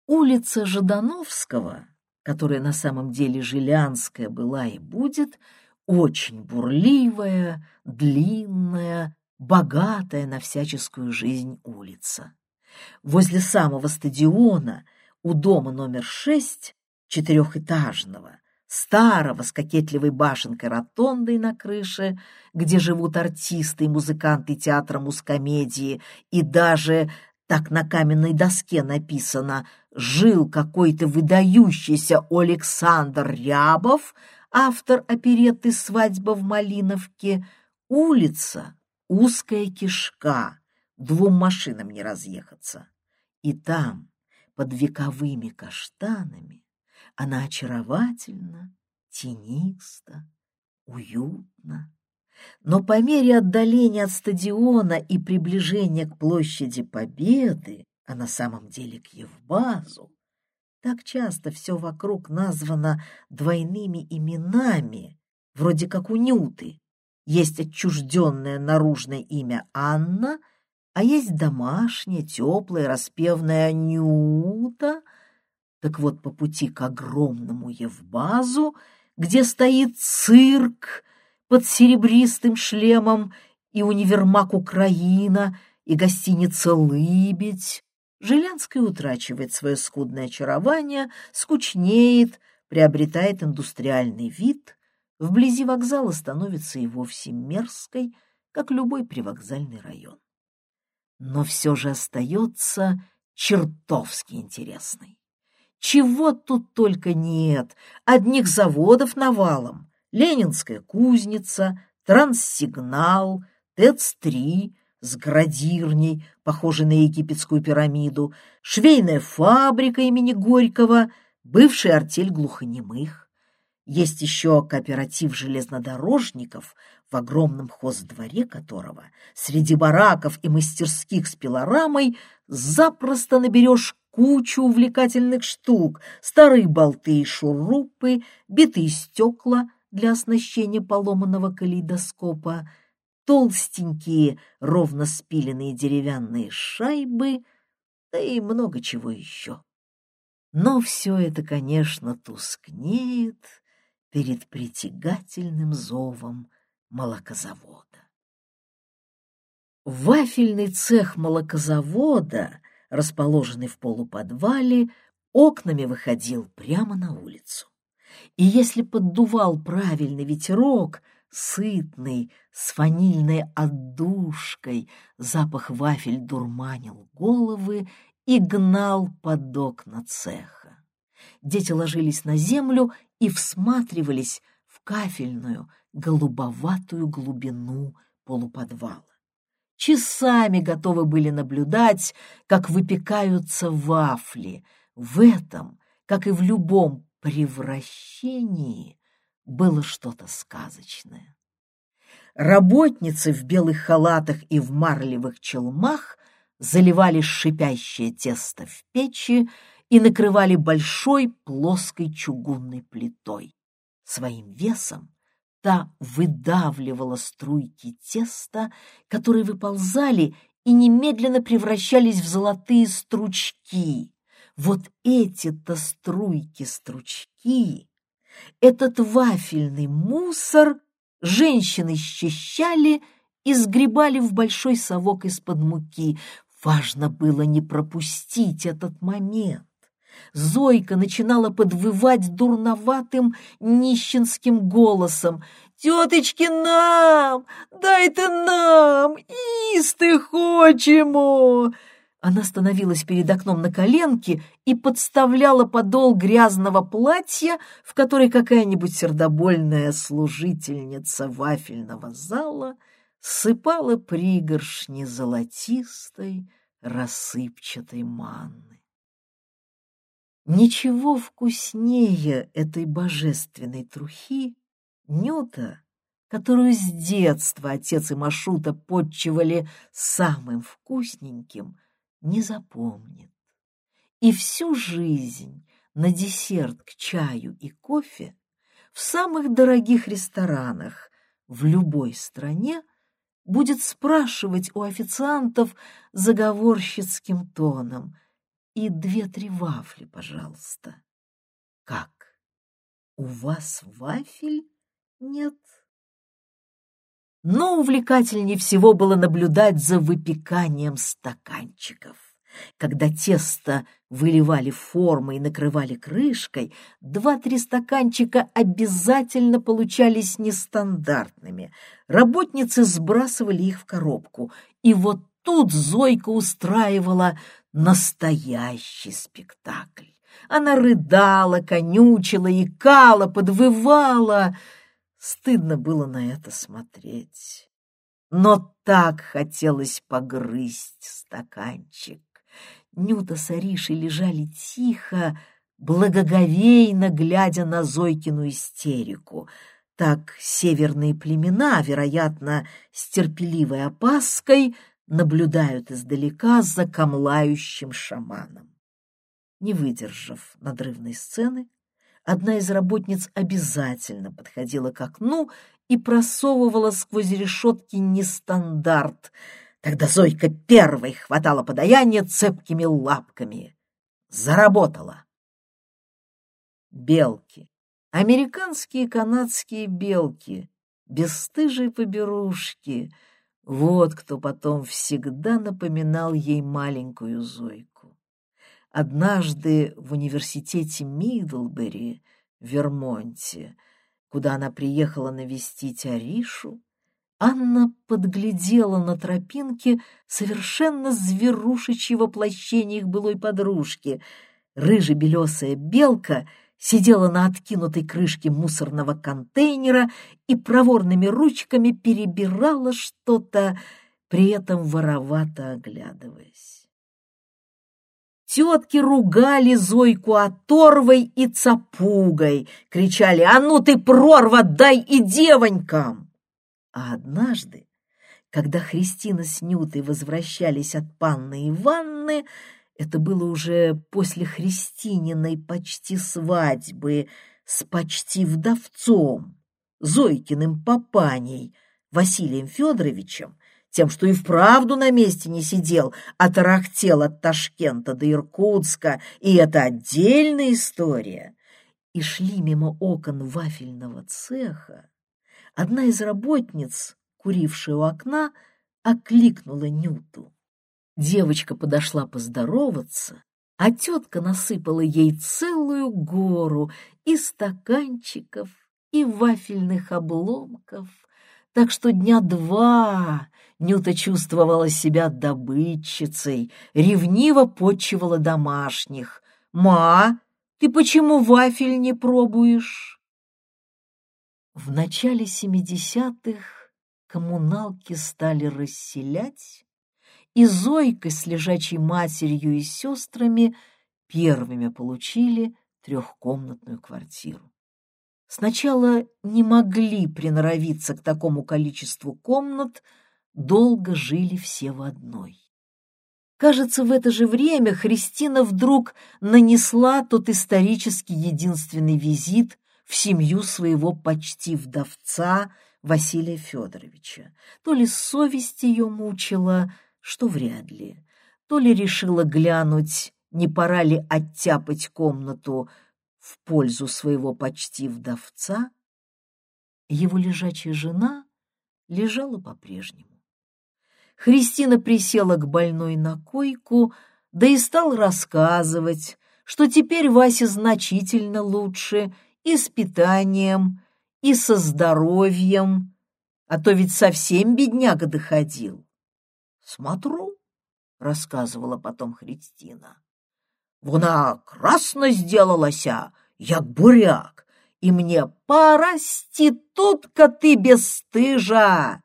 Улица Ждановского, которая на самом деле Жилянская была и будет, очень бурливая, длинная, богатая на всяческую жизнь улица. Возле самого стадиона, у дома номер шесть, четырехэтажного, старого с кокетливой башенкой ротондой на крыше, где живут артисты и музыканты театра мускомедии, и даже, так на каменной доске написано, жил какой-то выдающийся Александр Рябов, автор оперетты «Свадьба в Малиновке», улица, узкая кишка, двум машинам не разъехаться. И там, под вековыми каштанами, она очаровательна, тениста, уютна. Но по мере отдаления от стадиона и приближения к площади Победы, а на самом деле к Евбазу, так часто все вокруг названо двойными именами, вроде как у Нюты. Есть отчужденное наружное имя Анна, а есть домашнее, теплое, распевное Нюта. Так вот, по пути к огромному Евбазу, где стоит цирк под серебристым шлемом и универмаг Украина, и гостиница «Лыбедь», Жилянская утрачивает свое скудное очарование, скучнеет, приобретает индустриальный вид, вблизи вокзала становится и вовсе мерзкой, как любой привокзальный район. Но все же остается чертовски интересной. Чего тут только нет, одних заводов навалом, Ленинская кузница, Транссигнал, ТЭЦ-3, с градирней, похожей на египетскую пирамиду, швейная фабрика имени Горького, бывшая артель глухонемых. Есть еще кооператив железнодорожников, в огромном хоздворе которого среди бараков и мастерских с пилорамой запросто наберешь кучу увлекательных штук, старые болты и шурупы, битые стекла для оснащения поломанного калейдоскопа — толстенькие, ровно спиленные деревянные шайбы, да и много чего еще. Но все это, конечно, тускнеет перед притягательным зовом молокозавода. Вафельный цех молокозавода, расположенный в полуподвале, окнами выходил прямо на улицу. И если поддувал правильный ветерок — сытный, с ванильной отдушкой, запах вафель дурманил головы и гнал под окна цеха. Дети ложились на землю и всматривались в кафельную, голубоватую глубину полуподвала. Часами готовы были наблюдать, как выпекаются вафли. В этом, как и в любом превращении, было что-то сказочное. Работницы в белых халатах и в марлевых челмах заливали шипящее тесто в печи и накрывали большой плоской чугунной плитой. Своим весом та выдавливала струйки теста, которые выползали и немедленно превращались в золотые стручки. Вот эти-то струйки-стручки этот вафельный мусор женщины счищали и сгребали в большой совок из-под муки. Важно было не пропустить этот момент. Зойка начинала подвывать дурноватым нищенским голосом. «Теточки, нам! Дай-то нам! Исты хочемо!» Она становилась перед окном на коленке и подставляла подол грязного платья, в которой какая-нибудь сердобольная служительница вафельного зала сыпала пригоршни золотистой рассыпчатой манны. Ничего вкуснее этой божественной трухи Нюта, которую с детства отец и Машута подчивали самым вкусненьким — не запомнит. И всю жизнь на десерт к чаю и кофе в самых дорогих ресторанах в любой стране будет спрашивать у официантов заговорщицким тоном «И две-три вафли, пожалуйста». «Как? У вас вафель нет?» Но увлекательнее всего было наблюдать за выпеканием стаканчиков. Когда тесто выливали формы и накрывали крышкой, два-три стаканчика обязательно получались нестандартными. Работницы сбрасывали их в коробку. И вот тут Зойка устраивала настоящий спектакль. Она рыдала, конючила, икала, подвывала — Стыдно было на это смотреть. Но так хотелось погрызть стаканчик. Нюта с Аришей лежали тихо, благоговейно глядя на Зойкину истерику. Так северные племена, вероятно, с терпеливой опаской, наблюдают издалека за камлающим шаманом. Не выдержав надрывной сцены, одна из работниц обязательно подходила к окну и просовывала сквозь решетки нестандарт. Тогда Зойка первой хватала подаяние цепкими лапками. Заработала. Белки. Американские канадские белки. Бесстыжие поберушки. Вот кто потом всегда напоминал ей маленькую Зойку. Однажды в университете Мидлбери в Вермонте, куда она приехала навестить Аришу, Анна подглядела на тропинке совершенно зверушечье воплощение их былой подружки. Рыже-белесая белка сидела на откинутой крышке мусорного контейнера и проворными ручками перебирала что-то, при этом воровато оглядываясь. Тетки ругали Зойку оторвой и цапугой, кричали «А ну ты, прорва, дай и девонькам!» А однажды, когда Христина с Нютой возвращались от панны Иванны, это было уже после Христининой почти свадьбы с почти вдовцом, Зойкиным папаней, Василием Федоровичем, тем, что и вправду на месте не сидел, а тарахтел от Ташкента до Иркутска, и это отдельная история. И шли мимо окон вафельного цеха, Одна из работниц, курившая у окна, окликнула Нюту. Девочка подошла поздороваться, а тетка насыпала ей целую гору и стаканчиков, и вафельных обломков, так что дня два Нюта чувствовала себя добытчицей, ревниво почивала домашних. «Ма, ты почему вафель не пробуешь?» В начале 70-х коммуналки стали расселять, и Зойка с лежачей матерью и сестрами первыми получили трехкомнатную квартиру. Сначала не могли приноровиться к такому количеству комнат, долго жили все в одной. Кажется, в это же время Христина вдруг нанесла тот исторически единственный визит в семью своего почти вдовца Василия Федоровича. То ли совесть ее мучила, что вряд ли, то ли решила глянуть, не пора ли оттяпать комнату в пользу своего почти вдовца. Его лежачая жена лежала по-прежнему. Христина присела к больной на койку, да и стал рассказывать, что теперь Вася значительно лучше — и с питанием, и со здоровьем, а то ведь совсем бедняга доходил. Смотрю, — рассказывала потом Христина, — вона красно сделалася, як буряк, и мне пораститутка ты бесстыжа.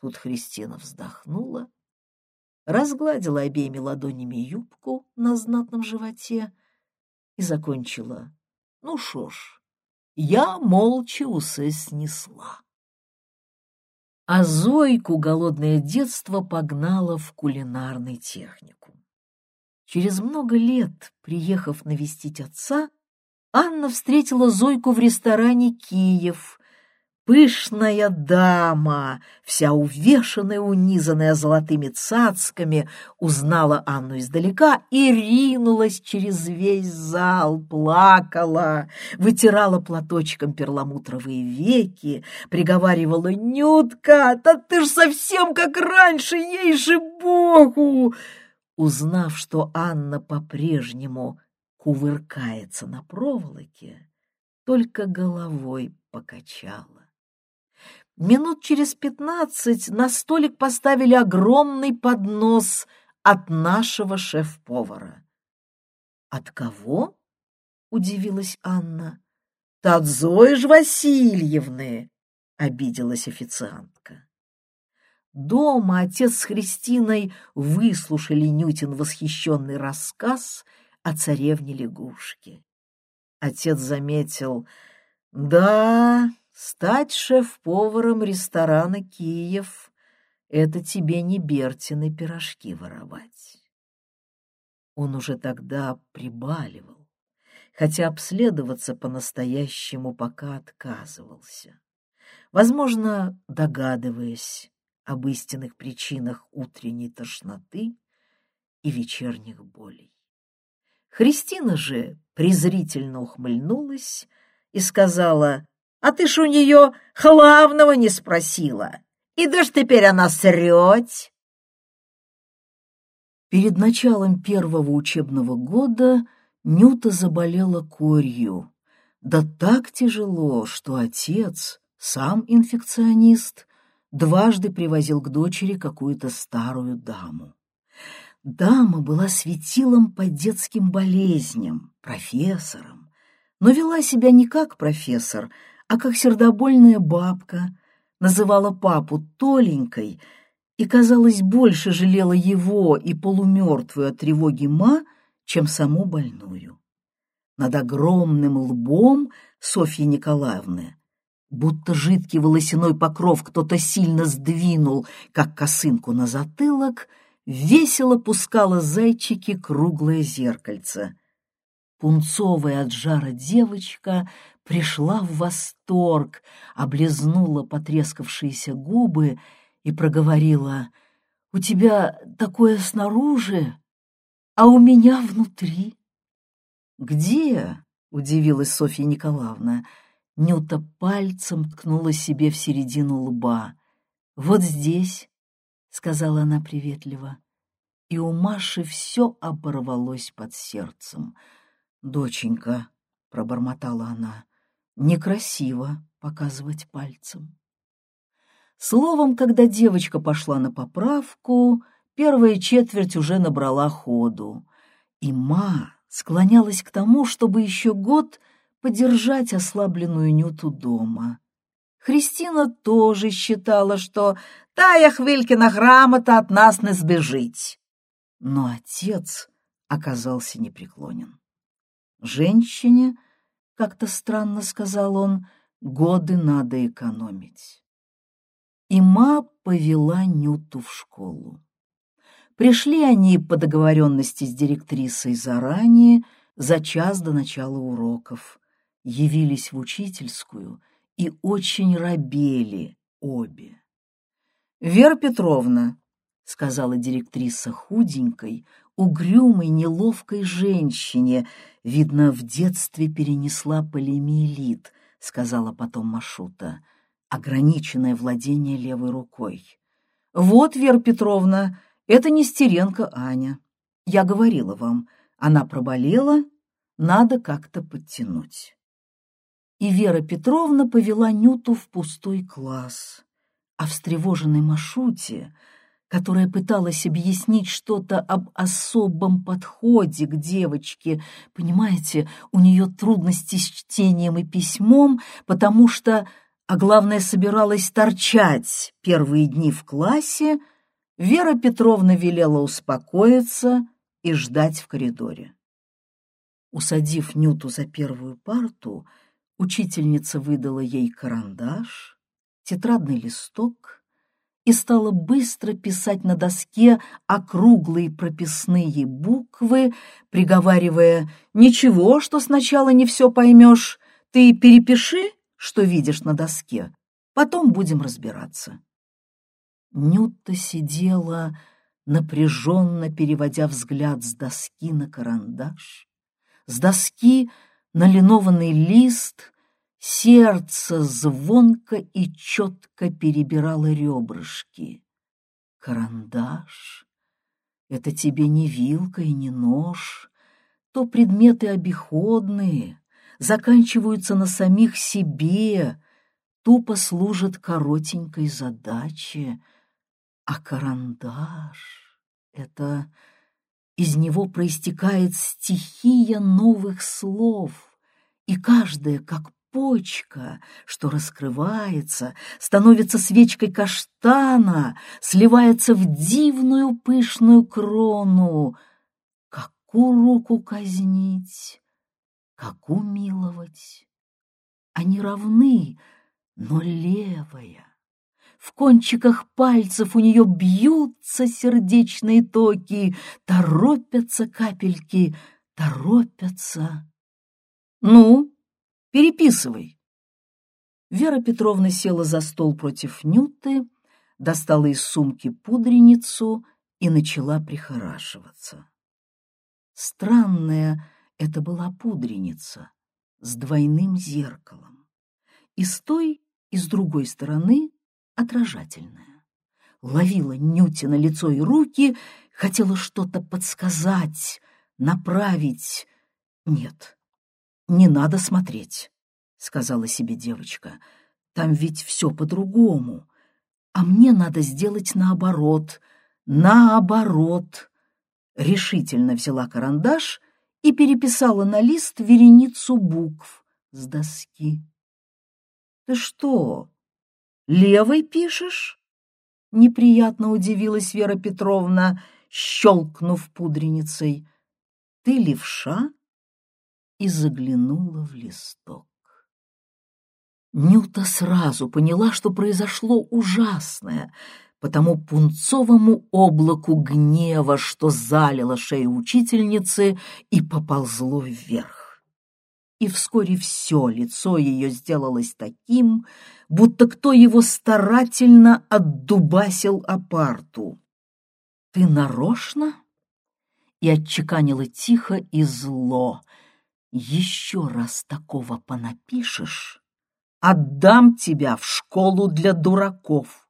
Тут Христина вздохнула, разгладила обеими ладонями юбку на знатном животе и закончила ну шо ж, я молча усы снесла. А Зойку голодное детство погнало в кулинарный технику. Через много лет, приехав навестить отца, Анна встретила Зойку в ресторане «Киев», Пышная дама, вся увешанная, унизанная золотыми цацками, узнала Анну издалека и ринулась через весь зал, плакала, вытирала платочком перламутровые веки, приговаривала «Нютка, да ты ж совсем как раньше, ей же Богу!» Узнав, что Анна по-прежнему кувыркается на проволоке, только головой покачала. Минут через пятнадцать на столик поставили огромный поднос от нашего шеф-повара. «От кого?» — удивилась Анна. «От Зои ж Васильевны!» — обиделась официантка. Дома отец с Христиной выслушали Нютин восхищенный рассказ о царевне лягушке. Отец заметил, «Да, Стать шеф-поваром ресторана «Киев» — это тебе не Бертины пирожки воровать. Он уже тогда прибаливал, хотя обследоваться по-настоящему пока отказывался. Возможно, догадываясь об истинных причинах утренней тошноты и вечерних болей. Христина же презрительно ухмыльнулась и сказала, «А ты ж у нее главного не спросила, и да теперь она срет!» Перед началом первого учебного года Нюта заболела корью. Да так тяжело, что отец, сам инфекционист, дважды привозил к дочери какую-то старую даму. Дама была светилом по детским болезням, профессором, но вела себя не как профессор, а как сердобольная бабка, называла папу Толенькой и, казалось, больше жалела его и полумертвую от тревоги ма, чем саму больную. Над огромным лбом Софьи Николаевны будто жидкий волосяной покров кто-то сильно сдвинул, как косынку на затылок — весело пускала зайчики круглое зеркальце. Пунцовая от жара девочка пришла в восторг, облизнула потрескавшиеся губы и проговорила, «У тебя такое снаружи, а у меня внутри». «Где?» — удивилась Софья Николаевна. Нюта пальцем ткнула себе в середину лба. «Вот здесь, — сказала она приветливо. И у Маши все оборвалось под сердцем. «Доченька», — пробормотала она, — «некрасиво показывать пальцем». Словом, когда девочка пошла на поправку, первая четверть уже набрала ходу, и Ма склонялась к тому, чтобы еще год подержать ослабленную Нюту дома. Христина тоже считала, что тая Хвилькина грамота от нас не сбежить. Но отец оказался непреклонен. Женщине, как-то странно сказал он, годы надо экономить. И ма повела Нюту в школу. Пришли они по договоренности с директрисой заранее, за час до начала уроков, явились в учительскую — и очень робели обе. «Вера Петровна», — сказала директриса худенькой, угрюмой, неловкой женщине, видно, в детстве перенесла полиомиелит, — сказала потом Машута, ограниченное владение левой рукой. «Вот, Вера Петровна, это Нестеренко Аня. Я говорила вам, она проболела, надо как-то подтянуть» и Вера Петровна повела Нюту в пустой класс. А встревоженной Машуте, которая пыталась объяснить что-то об особом подходе к девочке, понимаете, у нее трудности с чтением и письмом, потому что, а главное, собиралась торчать первые дни в классе, Вера Петровна велела успокоиться и ждать в коридоре. Усадив Нюту за первую парту, Учительница выдала ей карандаш, тетрадный листок и стала быстро писать на доске округлые прописные буквы, приговаривая «Ничего, что сначала не все поймешь, ты перепиши, что видишь на доске, потом будем разбираться». Нюта сидела, напряженно переводя взгляд с доски на карандаш, с доски на линованный лист, сердце звонко и четко перебирало ребрышки. Карандаш — это тебе не вилка и не нож, то предметы обиходные, заканчиваются на самих себе, тупо служат коротенькой задаче, а карандаш — это из него проистекает стихия новых слов, и каждая, как почка, что раскрывается, становится свечкой каштана, сливается в дивную пышную крону. Какую руку казнить, как умиловать? Они равны, но левая. В кончиках пальцев у нее бьются сердечные токи, торопятся капельки, торопятся. Ну, переписывай. Вера Петровна села за стол против Нюты, достала из сумки пудреницу и начала прихорашиваться. Странная это была пудреница с двойным зеркалом. И с той, и с другой стороны отражательная. Ловила Нютина лицо и руки, хотела что-то подсказать, направить. Нет, не надо смотреть, сказала себе девочка. Там ведь все по-другому. А мне надо сделать наоборот, наоборот. Решительно взяла карандаш и переписала на лист вереницу букв с доски. «Ты что, левой пишешь?» Неприятно удивилась Вера Петровна, щелкнув пудреницей. «Ты левша?» И заглянула в листок. Нюта сразу поняла, что произошло ужасное — по тому пунцовому облаку гнева, что залило шею учительницы и поползло вверх. И вскоре все лицо ее сделалось таким, будто кто его старательно отдубасил о парту. «Ты нарочно?» И отчеканила тихо и зло. «Еще раз такого понапишешь, отдам тебя в школу для дураков».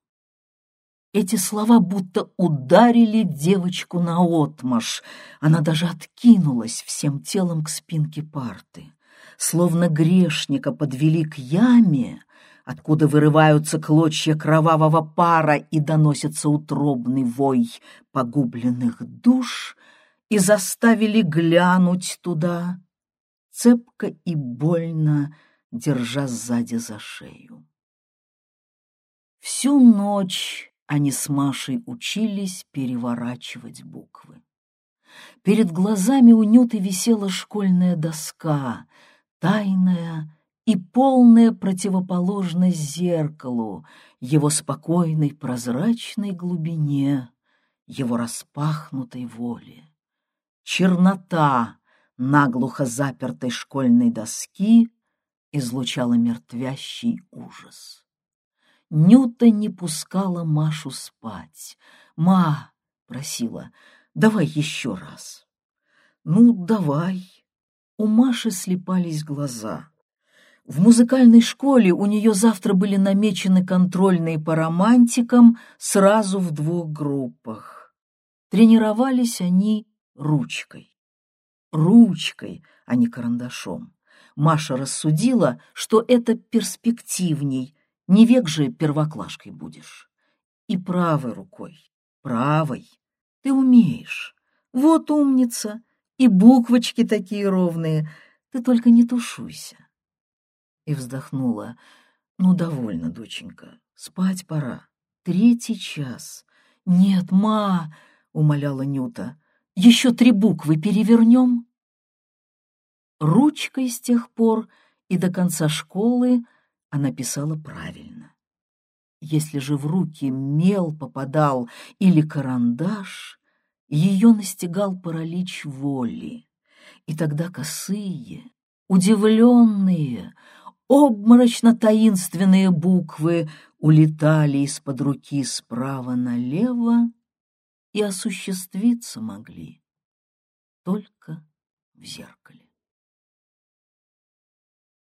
Эти слова будто ударили девочку наотмашь. Она даже откинулась всем телом к спинке парты. Словно грешника подвели к яме, откуда вырываются клочья кровавого пара и доносится утробный вой погубленных душ, и заставили глянуть туда, цепко и больно, держа сзади за шею. Всю ночь они с Машей учились переворачивать буквы. Перед глазами у Нюты висела школьная доска, тайная и полная противоположность зеркалу, его спокойной прозрачной глубине, его распахнутой воле. Чернота наглухо запертой школьной доски излучала мертвящий ужас. Нюта не пускала Машу спать. «Ма!» — просила. «Давай еще раз». «Ну, давай». У Маши слепались глаза. В музыкальной школе у нее завтра были намечены контрольные по романтикам сразу в двух группах. Тренировались они ручкой. Ручкой, а не карандашом. Маша рассудила, что это перспективней, не век же первоклашкой будешь. И правой рукой, правой. Ты умеешь. Вот умница. И буквочки такие ровные. Ты только не тушуйся. И вздохнула. Ну, довольно, доченька. Спать пора. Третий час. Нет, ма, умоляла Нюта. Еще три буквы перевернем. Ручкой с тех пор и до конца школы она писала правильно. Если же в руки мел попадал или карандаш, ее настигал паралич воли, и тогда косые, удивленные, обморочно-таинственные буквы улетали из-под руки справа налево и осуществиться могли только в зеркале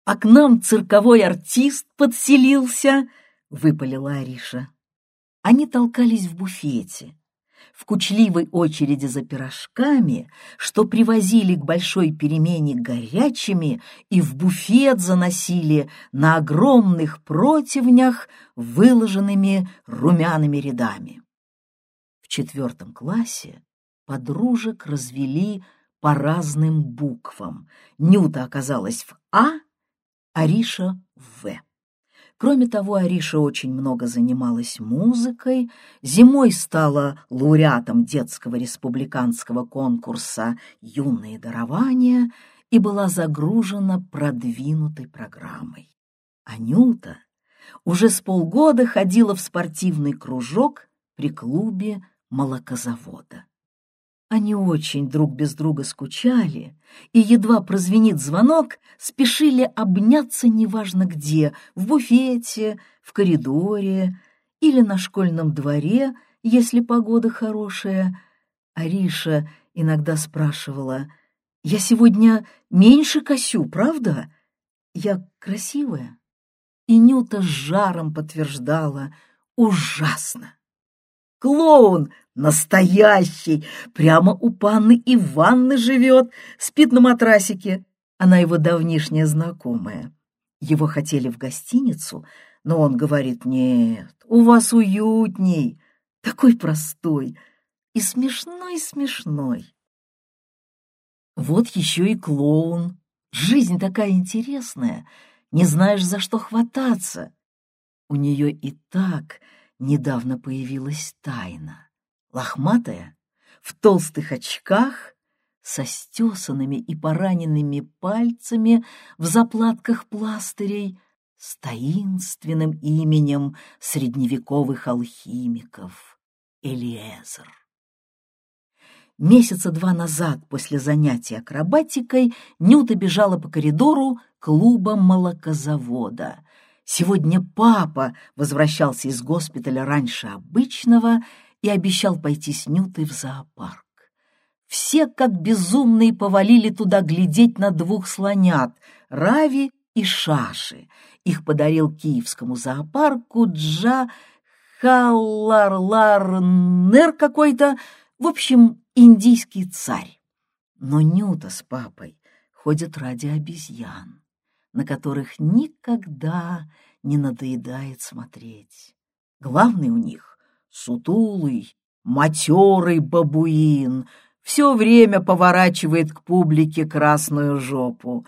а к нам цирковой артист подселился, — выпалила Ариша. Они толкались в буфете, в кучливой очереди за пирожками, что привозили к большой перемене горячими и в буфет заносили на огромных противнях, выложенными румяными рядами. В четвертом классе подружек развели по разным буквам. Нюта оказалась в А, Ариша В. Кроме того, Ариша очень много занималась музыкой, зимой стала лауреатом детского республиканского конкурса «Юные дарования» и была загружена продвинутой программой. Анюта уже с полгода ходила в спортивный кружок при клубе молокозавода. Они очень друг без друга скучали, и едва прозвенит звонок, спешили обняться неважно где, в буфете, в коридоре или на школьном дворе, если погода хорошая. Ариша иногда спрашивала, «Я сегодня меньше косю, правда? Я красивая?» И Нюта с жаром подтверждала, «Ужасно!» Клоун настоящий, прямо у панны Иванны живет, спит на матрасике. Она его давнишняя знакомая. Его хотели в гостиницу, но он говорит, нет, у вас уютней, такой простой и смешной-смешной. Вот еще и клоун. Жизнь такая интересная, не знаешь, за что хвататься. У нее и так недавно появилась тайна. Лохматая, в толстых очках, со стесанными и пораненными пальцами в заплатках пластырей, с таинственным именем средневековых алхимиков Элиезер. Месяца два назад, после занятий акробатикой, Нюта бежала по коридору клуба молокозавода — Сегодня папа возвращался из госпиталя раньше обычного и обещал пойти с Нютой в зоопарк. Все, как безумные, повалили туда глядеть на двух слонят — Рави и Шаши. Их подарил киевскому зоопарку Джа Халларларнер какой-то, в общем, индийский царь. Но Нюта с папой ходят ради обезьян на которых никогда не надоедает смотреть. Главный у них — сутулый, матерый бабуин, все время поворачивает к публике красную жопу.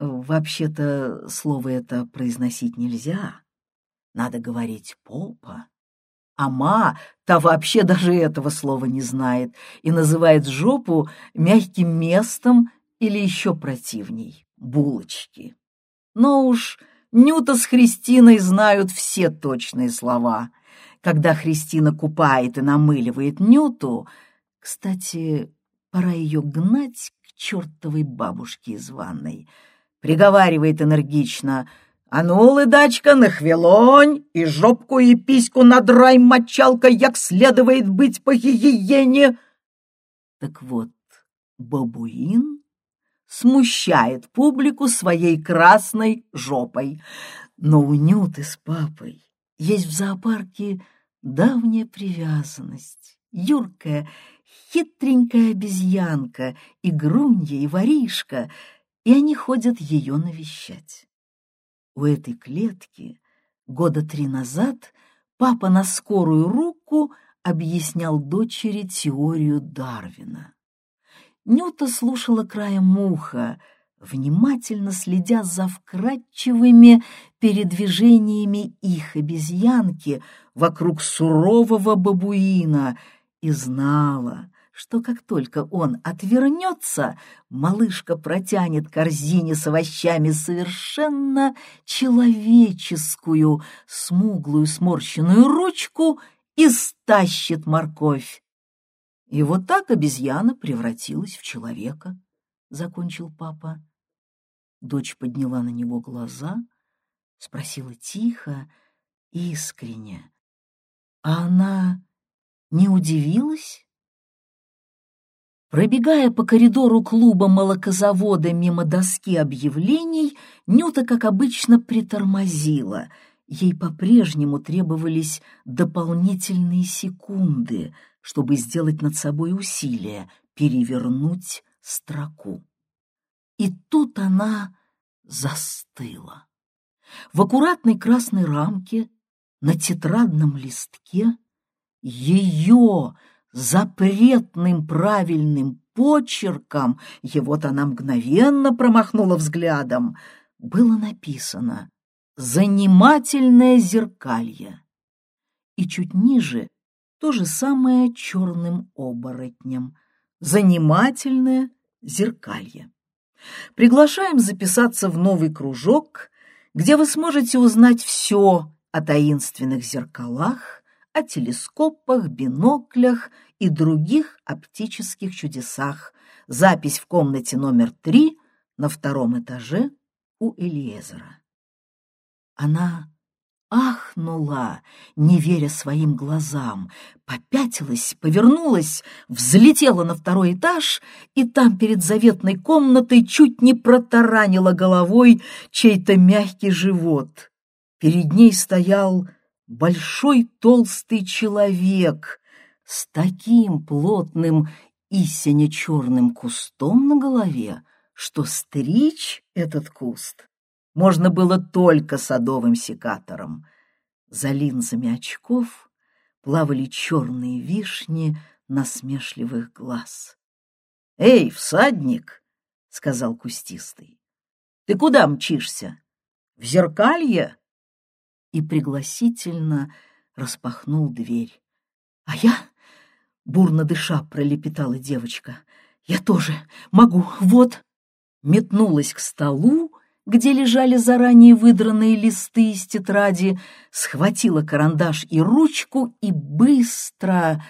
Вообще-то слово это произносить нельзя. Надо говорить «попа». Ама та вообще даже этого слова не знает и называет жопу мягким местом или еще противней — булочки. Но уж Нюта с Христиной знают все точные слова. Когда Христина купает и намыливает Нюту, кстати, пора ее гнать к чертовой бабушке из ванной, приговаривает энергично «А ну, лыдачка, нахвелонь, и жопку и письку надрай мочалкой, як следует быть по гигиене!» Так вот, бабуин смущает публику своей красной жопой. Но у Нюты с папой есть в зоопарке давняя привязанность, юркая, хитренькая обезьянка, и грунья, и воришка, и они ходят ее навещать. У этой клетки года три назад папа на скорую руку объяснял дочери теорию Дарвина. Нюта слушала краем уха, внимательно следя за вкрадчивыми передвижениями их обезьянки вокруг сурового бабуина и знала, что как только он отвернется, малышка протянет корзине с овощами совершенно человеческую, смуглую сморщенную ручку и стащит морковь. И вот так обезьяна превратилась в человека, — закончил папа. Дочь подняла на него глаза, спросила тихо, искренне. А она не удивилась? Пробегая по коридору клуба молокозавода мимо доски объявлений, Нюта, как обычно, притормозила. Ей по-прежнему требовались дополнительные секунды — чтобы сделать над собой усилие, перевернуть строку. И тут она застыла. В аккуратной красной рамке на тетрадном листке ее запретным правильным почерком, его-то она мгновенно промахнула взглядом, было написано «Занимательное зеркалье». И чуть ниже то же самое черным оборотнем. Занимательное зеркалье. Приглашаем записаться в новый кружок где вы сможете узнать все о таинственных зеркалах, о телескопах, биноклях и других оптических чудесах. Запись в комнате номер три на втором этаже у Элиезера. Она ахнула, не веря своим глазам, попятилась, повернулась, взлетела на второй этаж и там перед заветной комнатой чуть не протаранила головой чей-то мягкий живот. Перед ней стоял большой толстый человек с таким плотным и сине-черным кустом на голове, что стричь этот куст можно было только садовым секатором. За линзами очков плавали черные вишни насмешливых глаз. — Эй, всадник! — сказал кустистый. — Ты куда мчишься? В зеркалье? И пригласительно распахнул дверь. — А я, — бурно дыша пролепетала девочка, — я тоже могу, вот. Метнулась к столу, где лежали заранее выдранные листы из тетради, схватила карандаш и ручку и быстро,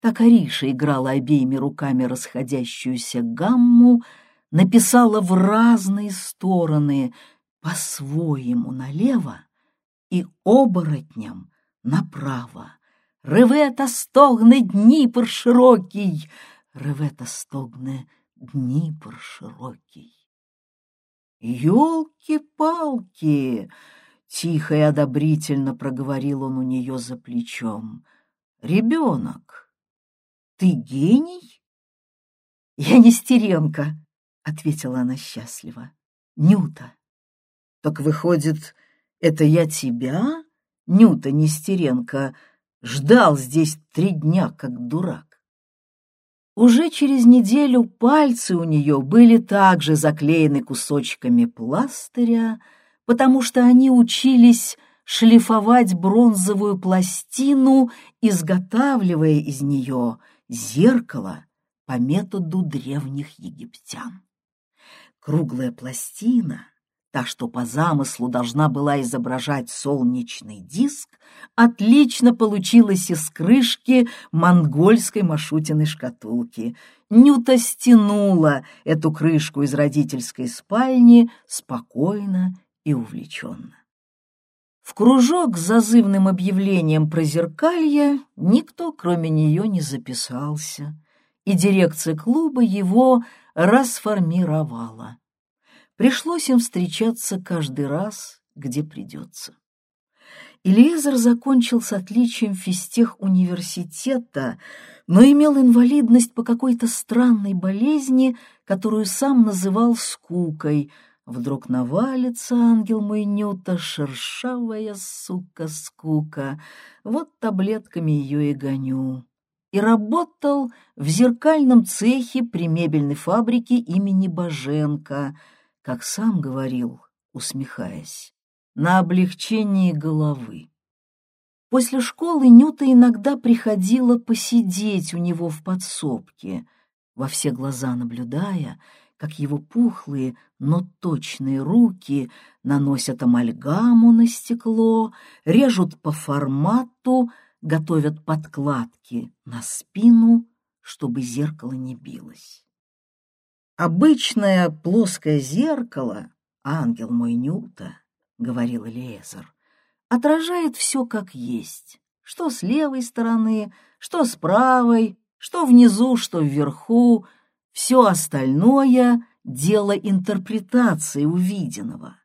так Ариша играла обеими руками расходящуюся гамму, написала в разные стороны, по-своему налево и оборотням направо. Ревета стогне Дніпр широкий, ревета стогне Дніпр широкий. «Елки-палки!» — тихо и одобрительно проговорил он у нее за плечом. «Ребенок, ты гений?» «Я не Стеренко», — ответила она счастливо. «Нюта». «Так выходит, это я тебя, Нюта Нестеренко, ждал здесь три дня, как дурак?» Уже через неделю пальцы у нее были также заклеены кусочками пластыря, потому что они учились шлифовать бронзовую пластину, изготавливая из нее зеркало по методу древних египтян. Круглая пластина та, что по замыслу должна была изображать солнечный диск, отлично получилась из крышки монгольской машутиной шкатулки. Нюта стянула эту крышку из родительской спальни спокойно и увлеченно. В кружок с зазывным объявлением про зеркалье никто, кроме нее, не записался, и дирекция клуба его расформировала. Пришлось им встречаться каждый раз, где придется. Элиезер закончил с отличием физтех университета, но имел инвалидность по какой-то странной болезни, которую сам называл скукой. Вдруг навалится ангел мой Нюта, шершавая сука скука. Вот таблетками ее и гоню. И работал в зеркальном цехе при мебельной фабрике имени Боженко — как сам говорил, усмехаясь, на облегчении головы. После школы Нюта иногда приходила посидеть у него в подсобке, во все глаза наблюдая, как его пухлые, но точные руки наносят амальгаму на стекло, режут по формату, готовят подкладки на спину, чтобы зеркало не билось. Обычное плоское зеркало, ангел мой Нюта, — говорил Элиезер, — отражает все как есть, что с левой стороны, что с правой, что внизу, что вверху, все остальное — дело интерпретации увиденного,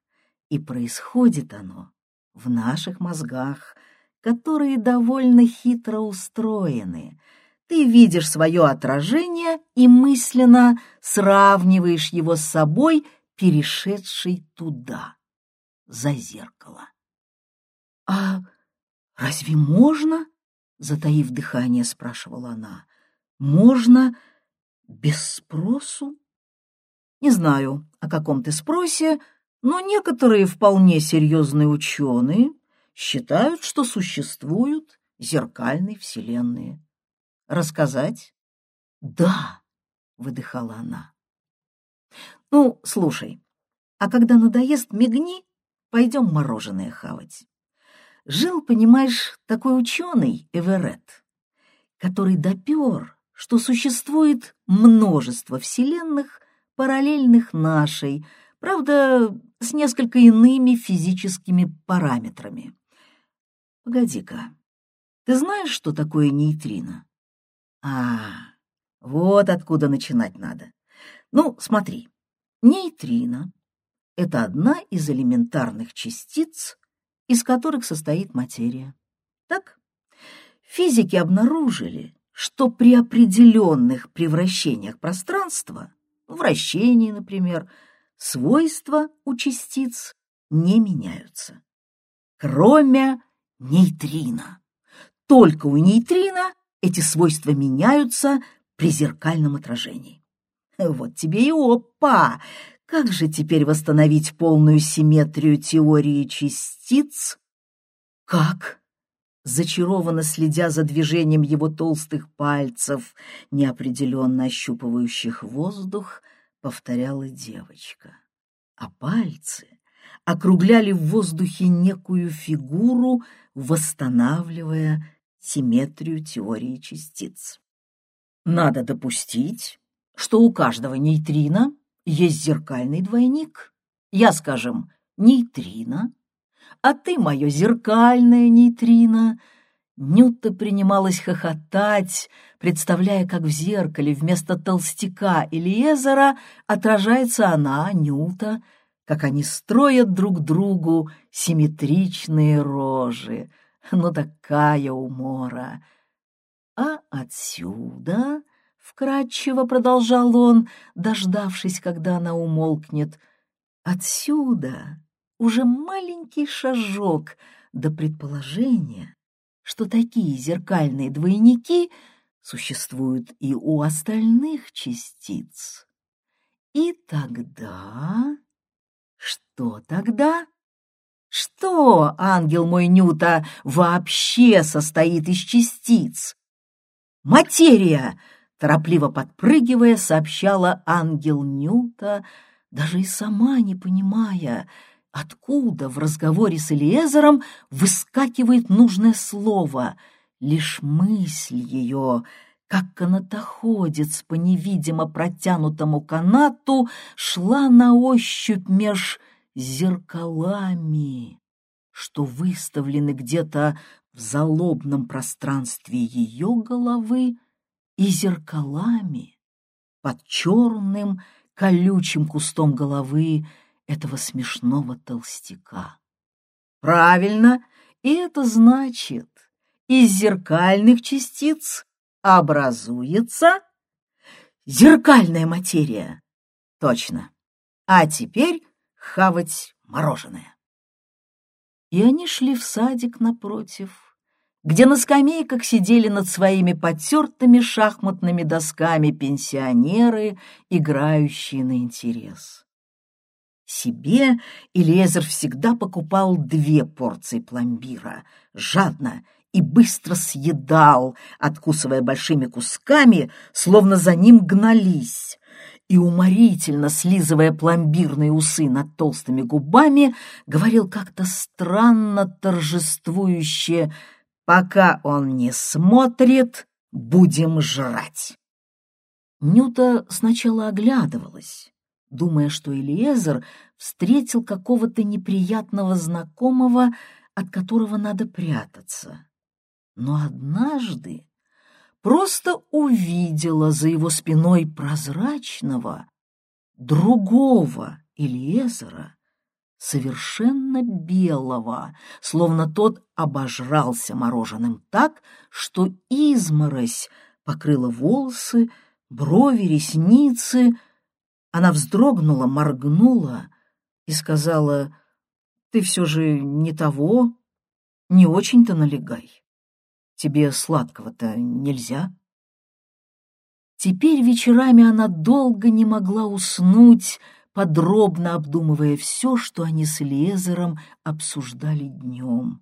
и происходит оно в наших мозгах, которые довольно хитро устроены — ты видишь свое отражение и мысленно сравниваешь его с собой, перешедшей туда, за зеркало. — А разве можно? — затаив дыхание, спрашивала она. — Можно без спросу? Не знаю, о каком ты спросе, но некоторые вполне серьезные ученые считают, что существуют зеркальные вселенные. Рассказать? Да, выдыхала она. Ну, слушай, а когда надоест, мигни, пойдем мороженое хавать. Жил, понимаешь, такой ученый Эверетт, который допер, что существует множество вселенных, параллельных нашей, правда, с несколько иными физическими параметрами. Погоди-ка, ты знаешь, что такое нейтрино? А, вот откуда начинать надо. Ну, смотри, нейтрино — это одна из элементарных частиц, из которых состоит материя. Так? Физики обнаружили, что при определенных превращениях пространства, вращении, например, свойства у частиц не меняются, кроме нейтрино. Только у нейтрино эти свойства меняются при зеркальном отражении. Вот тебе и опа! Как же теперь восстановить полную симметрию теории частиц? Как? Зачарованно следя за движением его толстых пальцев, неопределенно ощупывающих воздух, повторяла девочка. А пальцы округляли в воздухе некую фигуру, восстанавливая симметрию теории частиц. Надо допустить, что у каждого нейтрино есть зеркальный двойник. Я, скажем, нейтрино, а ты мое зеркальное нейтрино. Нюта принималась хохотать, представляя, как в зеркале вместо толстяка Элиезера отражается она, Нюта, как они строят друг другу симметричные рожи. Ну такая умора! А отсюда вкрадчиво продолжал он, дождавшись, когда она умолкнет. Отсюда уже маленький шажок до предположения, что такие зеркальные двойники существуют и у остальных частиц. И тогда... Что тогда? Что, ангел мой Нюта, вообще состоит из частиц? Материя! Торопливо подпрыгивая, сообщала ангел Нюта, даже и сама не понимая, откуда в разговоре с Элиезером выскакивает нужное слово. Лишь мысль ее, как канатоходец по невидимо протянутому канату, шла на ощупь меж зеркалами, что выставлены где-то в залобном пространстве ее головы, и зеркалами под черным колючим кустом головы этого смешного толстяка. Правильно, и это значит, из зеркальных частиц образуется зеркальная материя. Точно. А теперь хавать мороженое. И они шли в садик напротив, где на скамейках сидели над своими потертыми шахматными досками пенсионеры, играющие на интерес. Себе Элиезер всегда покупал две порции пломбира, жадно и быстро съедал, откусывая большими кусками, словно за ним гнались, и, уморительно слизывая пломбирные усы над толстыми губами, говорил как-то странно торжествующе — Пока он не смотрит, будем жрать. Нюта сначала оглядывалась, думая, что Элиезер встретил какого-то неприятного знакомого, от которого надо прятаться. Но однажды просто увидела за его спиной прозрачного, другого Элиезера, совершенно белого, словно тот обожрался мороженым так, что изморозь покрыла волосы, брови, ресницы. Она вздрогнула, моргнула и сказала, «Ты все же не того, не очень-то налегай. Тебе сладкого-то нельзя». Теперь вечерами она долго не могла уснуть, подробно обдумывая все, что они с Элиезером обсуждали днем.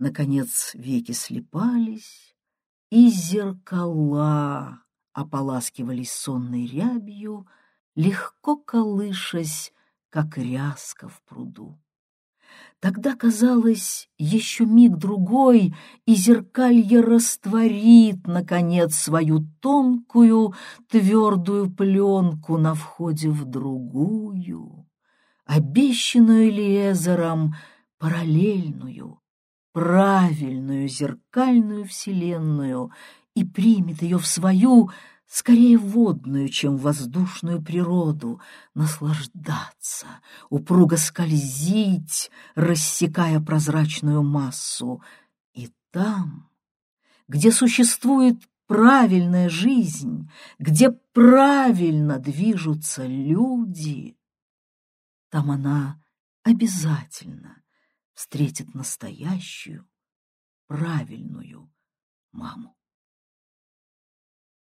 Наконец веки слепались, и зеркала ополаскивались сонной рябью, легко колышась, как ряска в пруду. Тогда, казалось, еще миг-другой, и зеркалье растворит, наконец, свою тонкую, твердую пленку на входе в другую, обещанную Элиезером параллельную, правильную зеркальную вселенную и примет ее в свою, скорее водную, чем воздушную природу, наслаждаться, упруго скользить, рассекая прозрачную массу. И там, где существует правильная жизнь, где правильно движутся люди, там она обязательно встретит настоящую, правильную маму.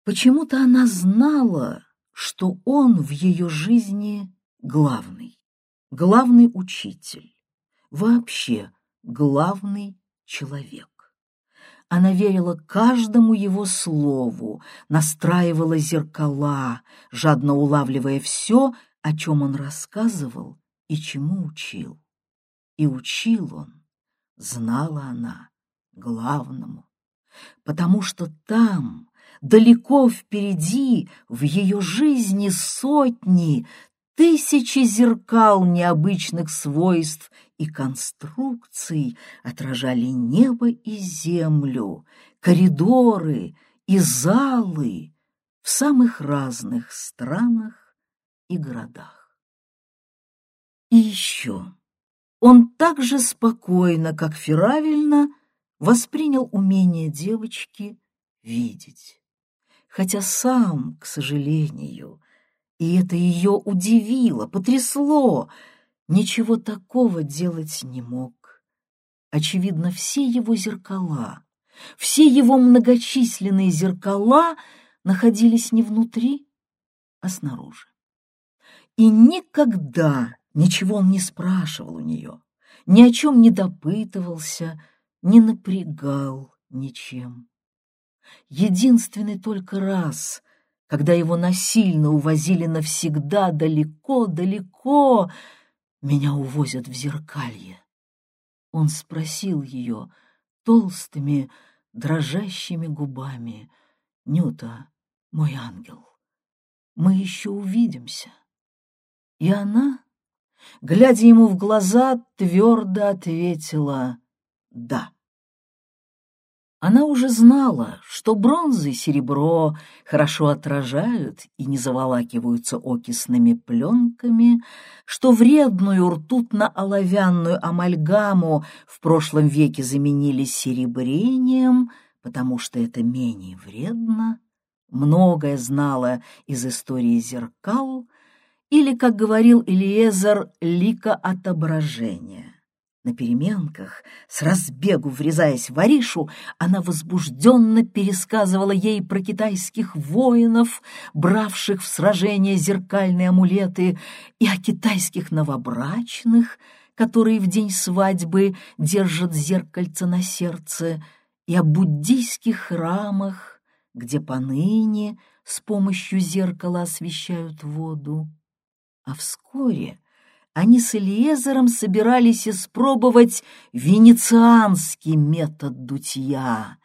Почему-то она знала, что он в ее жизни главный, главный учитель, вообще главный человек. Она верила каждому его слову, настраивала зеркала, жадно улавливая все, о чем он рассказывал и чему учил. И учил он, знала она, главному, потому что там, далеко впереди, в ее жизни сотни, тысячи зеркал необычных свойств и конструкций отражали небо и землю, коридоры и залы в самых разных странах и городах. И еще он так же спокойно, как Феравельно, воспринял умение девочки видеть хотя сам, к сожалению, и это ее удивило, потрясло, ничего такого делать не мог. Очевидно, все его зеркала, все его многочисленные зеркала находились не внутри, а снаружи. И никогда ничего он не спрашивал у нее, ни о чем не допытывался, не напрягал ничем. Единственный только раз, когда его насильно увозили навсегда далеко-далеко, меня увозят в зеркалье. Он спросил ее толстыми, дрожащими губами, «Нюта, мой ангел, мы еще увидимся». И она, глядя ему в глаза, твердо ответила «Да». Она уже знала, что бронза и серебро хорошо отражают и не заволакиваются окисными пленками, что вредную ртутно-оловянную амальгаму в прошлом веке заменили серебрением, потому что это менее вредно, многое знала из истории зеркал или, как говорил Элиезер, лика отображения. На переменках, с разбегу врезаясь в Аришу, она возбужденно пересказывала ей про китайских воинов, бравших в сражение зеркальные амулеты, и о китайских новобрачных, которые в день свадьбы держат зеркальце на сердце, и о буддийских храмах, где поныне с помощью зеркала освещают воду. А вскоре они с Элиезером собирались испробовать венецианский метод дутья.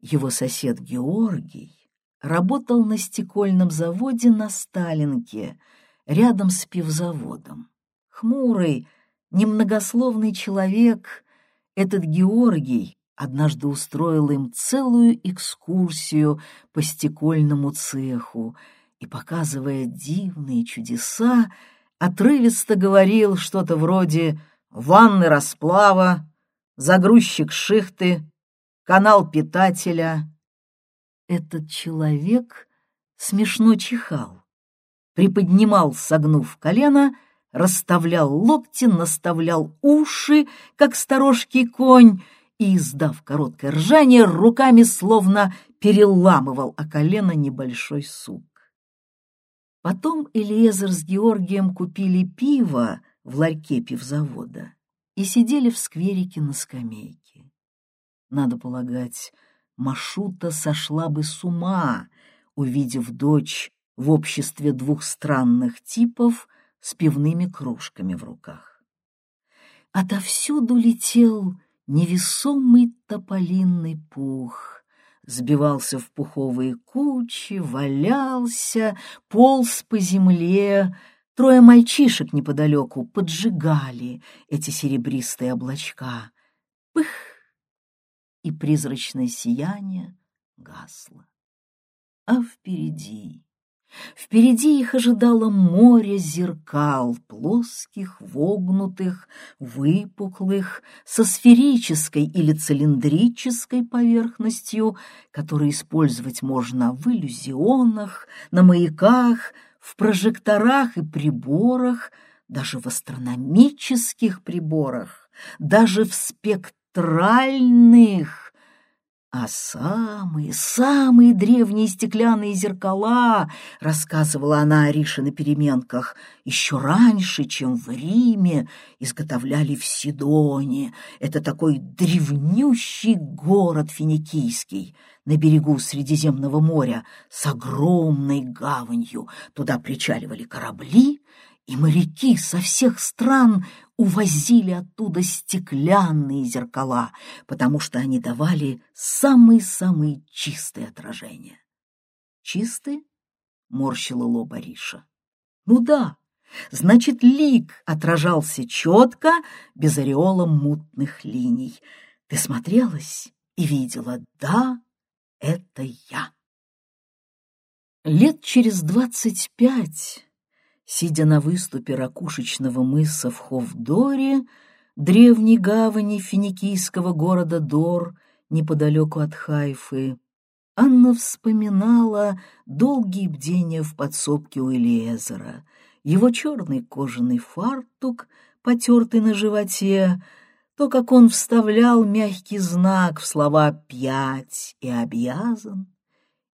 Его сосед Георгий работал на стекольном заводе на Сталинке, рядом с пивзаводом. Хмурый, немногословный человек, этот Георгий однажды устроил им целую экскурсию по стекольному цеху и, показывая дивные чудеса, отрывисто говорил что-то вроде «ванны расплава», «загрузчик шихты», «канал питателя». Этот человек смешно чихал, приподнимал, согнув колено, расставлял локти, наставлял уши, как сторожкий конь, и, издав короткое ржание, руками словно переламывал о колено небольшой сук. Потом Элиезер с Георгием купили пиво в ларьке пивзавода и сидели в скверике на скамейке. Надо полагать, Машута сошла бы с ума, увидев дочь в обществе двух странных типов с пивными кружками в руках. отовсюду летел невесомый тополинный пух, сбивался в пуховые кучи, валялся, полз по земле. Трое мальчишек неподалеку поджигали эти серебристые облачка. Пых! И призрачное сияние гасло. А впереди Впереди их ожидало море зеркал, плоских, вогнутых, выпуклых, со сферической или цилиндрической поверхностью, которые использовать можно в иллюзионах, на маяках, в прожекторах и приборах, даже в астрономических приборах, даже в спектральных, а самые, самые древние стеклянные зеркала, рассказывала она Арише на переменках, еще раньше, чем в Риме, изготовляли в Сидоне. Это такой древнющий город финикийский на берегу Средиземного моря с огромной гаванью. Туда причаливали корабли, и моряки со всех стран увозили оттуда стеклянные зеркала, потому что они давали самые-самые чистые отражения. «Чистые?» — морщила лоб Ариша. «Ну да, значит, лик отражался четко, без ореола мутных линий. Ты смотрелась и видела, да, это я». Лет через двадцать пять сидя на выступе ракушечного мыса в Ховдоре, древней гавани финикийского города Дор, неподалеку от Хайфы, Анна вспоминала долгие бдения в подсобке у Элиезера, его черный кожаный фартук, потертый на животе, то, как он вставлял мягкий знак в слова «пять» и «обязан»,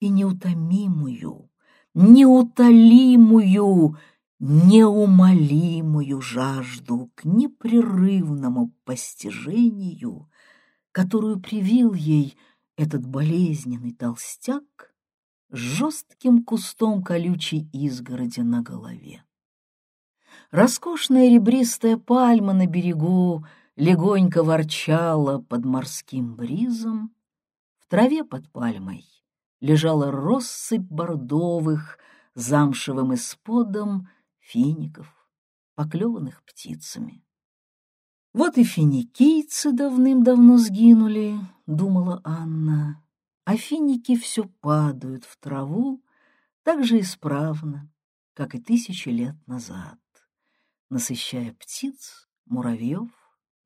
и неутомимую, неутолимую неумолимую жажду к непрерывному постижению, которую привил ей этот болезненный толстяк с жестким кустом колючей изгороди на голове. Роскошная ребристая пальма на берегу легонько ворчала под морским бризом. В траве под пальмой лежала россыпь бордовых, замшевым исподом фиников, поклеванных птицами. Вот и финикийцы давным-давно сгинули, думала Анна, а финики все падают в траву так же исправно, как и тысячи лет назад, насыщая птиц, муравьев,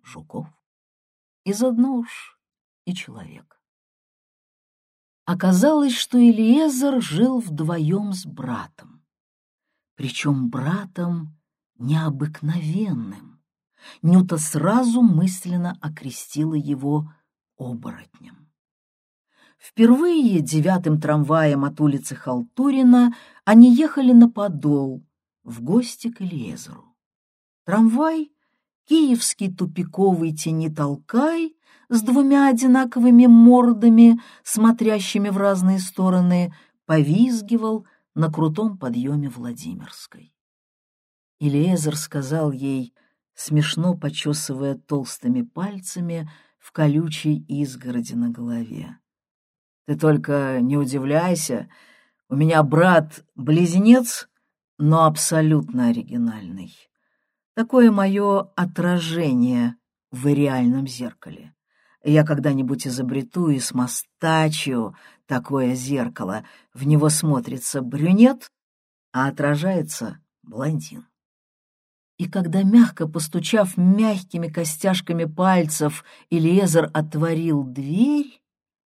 жуков, и заодно уж и человек. Оказалось, что Элиезер жил вдвоем с братом причем братом необыкновенным. Нюта сразу мысленно окрестила его оборотнем. Впервые девятым трамваем от улицы Халтурина они ехали на Подол, в гости к Элиезеру. Трамвай, киевский тупиковый тени толкай с двумя одинаковыми мордами, смотрящими в разные стороны, повизгивал, на крутом подъеме Владимирской. Илиезер сказал ей, смешно почесывая толстыми пальцами в колючей изгороди на голове. «Ты только не удивляйся, у меня брат-близнец, но абсолютно оригинальный. Такое мое отражение в реальном зеркале. Я когда-нибудь изобрету и смостачу такое зеркало. В него смотрится брюнет, а отражается блондин. И когда, мягко постучав мягкими костяшками пальцев, Элиезер отворил дверь,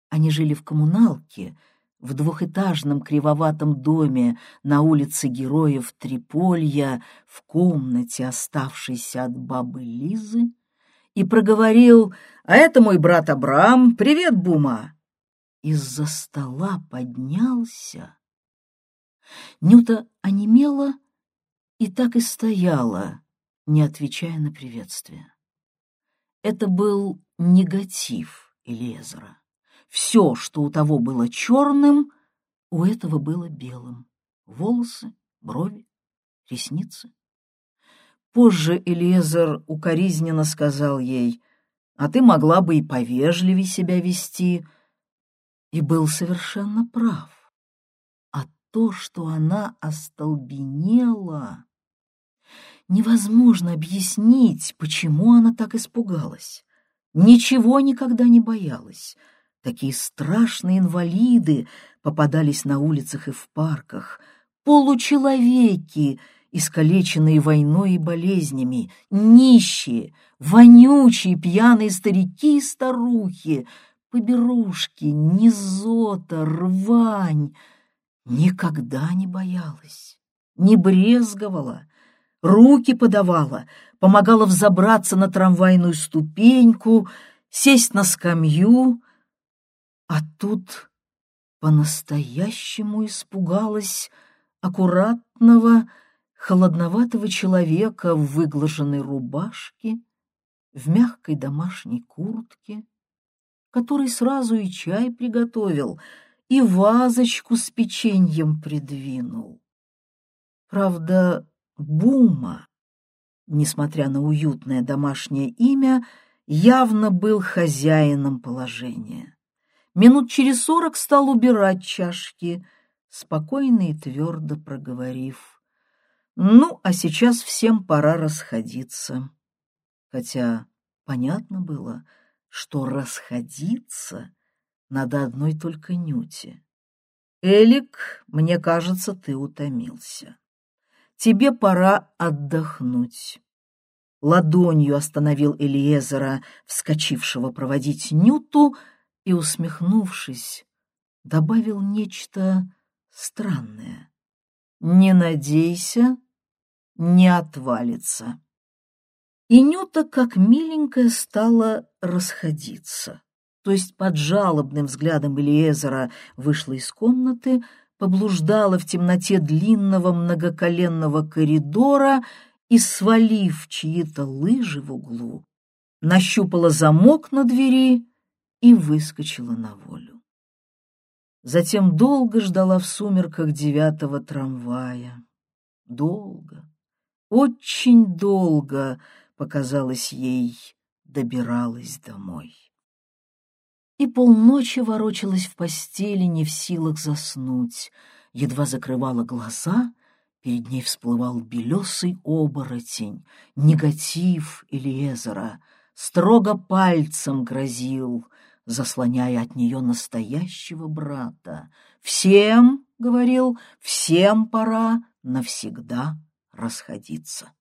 они жили в коммуналке, в двухэтажном кривоватом доме на улице Героев Триполья, в комнате, оставшейся от бабы Лизы, и проговорил «А это мой брат Абрам. Привет, Бума!» Из-за стола поднялся. Нюта онемела и так и стояла, не отвечая на приветствие. Это был негатив Элезера. Все, что у того было черным, у этого было белым. Волосы, брови, ресницы. Позже Элиезер укоризненно сказал ей, «А ты могла бы и повежливее себя вести», и был совершенно прав. А то, что она остолбенела, невозможно объяснить, почему она так испугалась. Ничего никогда не боялась. Такие страшные инвалиды попадались на улицах и в парках, получеловеки — искалеченные войной и болезнями, нищие, вонючие, пьяные старики и старухи, поберушки, низота, рвань. Никогда не боялась, не брезговала, руки подавала, помогала взобраться на трамвайную ступеньку, сесть на скамью, а тут по-настоящему испугалась аккуратного, холодноватого человека в выглаженной рубашке, в мягкой домашней куртке, который сразу и чай приготовил, и вазочку с печеньем придвинул. Правда, Бума, несмотря на уютное домашнее имя, явно был хозяином положения. Минут через сорок стал убирать чашки, спокойно и твердо проговорив — ну, а сейчас всем пора расходиться. Хотя понятно было, что расходиться надо одной только Нюте. Элик, мне кажется, ты утомился. Тебе пора отдохнуть. Ладонью остановил Элиезера, вскочившего проводить Нюту, и, усмехнувшись, добавил нечто странное. Не надейся, не отвалится. И Нюта, как миленькая, стала расходиться. То есть под жалобным взглядом Элиезера вышла из комнаты, поблуждала в темноте длинного многоколенного коридора и, свалив чьи-то лыжи в углу, нащупала замок на двери и выскочила на волю. Затем долго ждала в сумерках девятого трамвая. Долго, очень долго, показалось ей, добиралась домой. И полночи ворочалась в постели, не в силах заснуть. Едва закрывала глаза, перед ней всплывал белесый оборотень, негатив Элиезера, строго пальцем грозил — заслоняя от нее настоящего брата. «Всем, — говорил, — всем пора навсегда расходиться».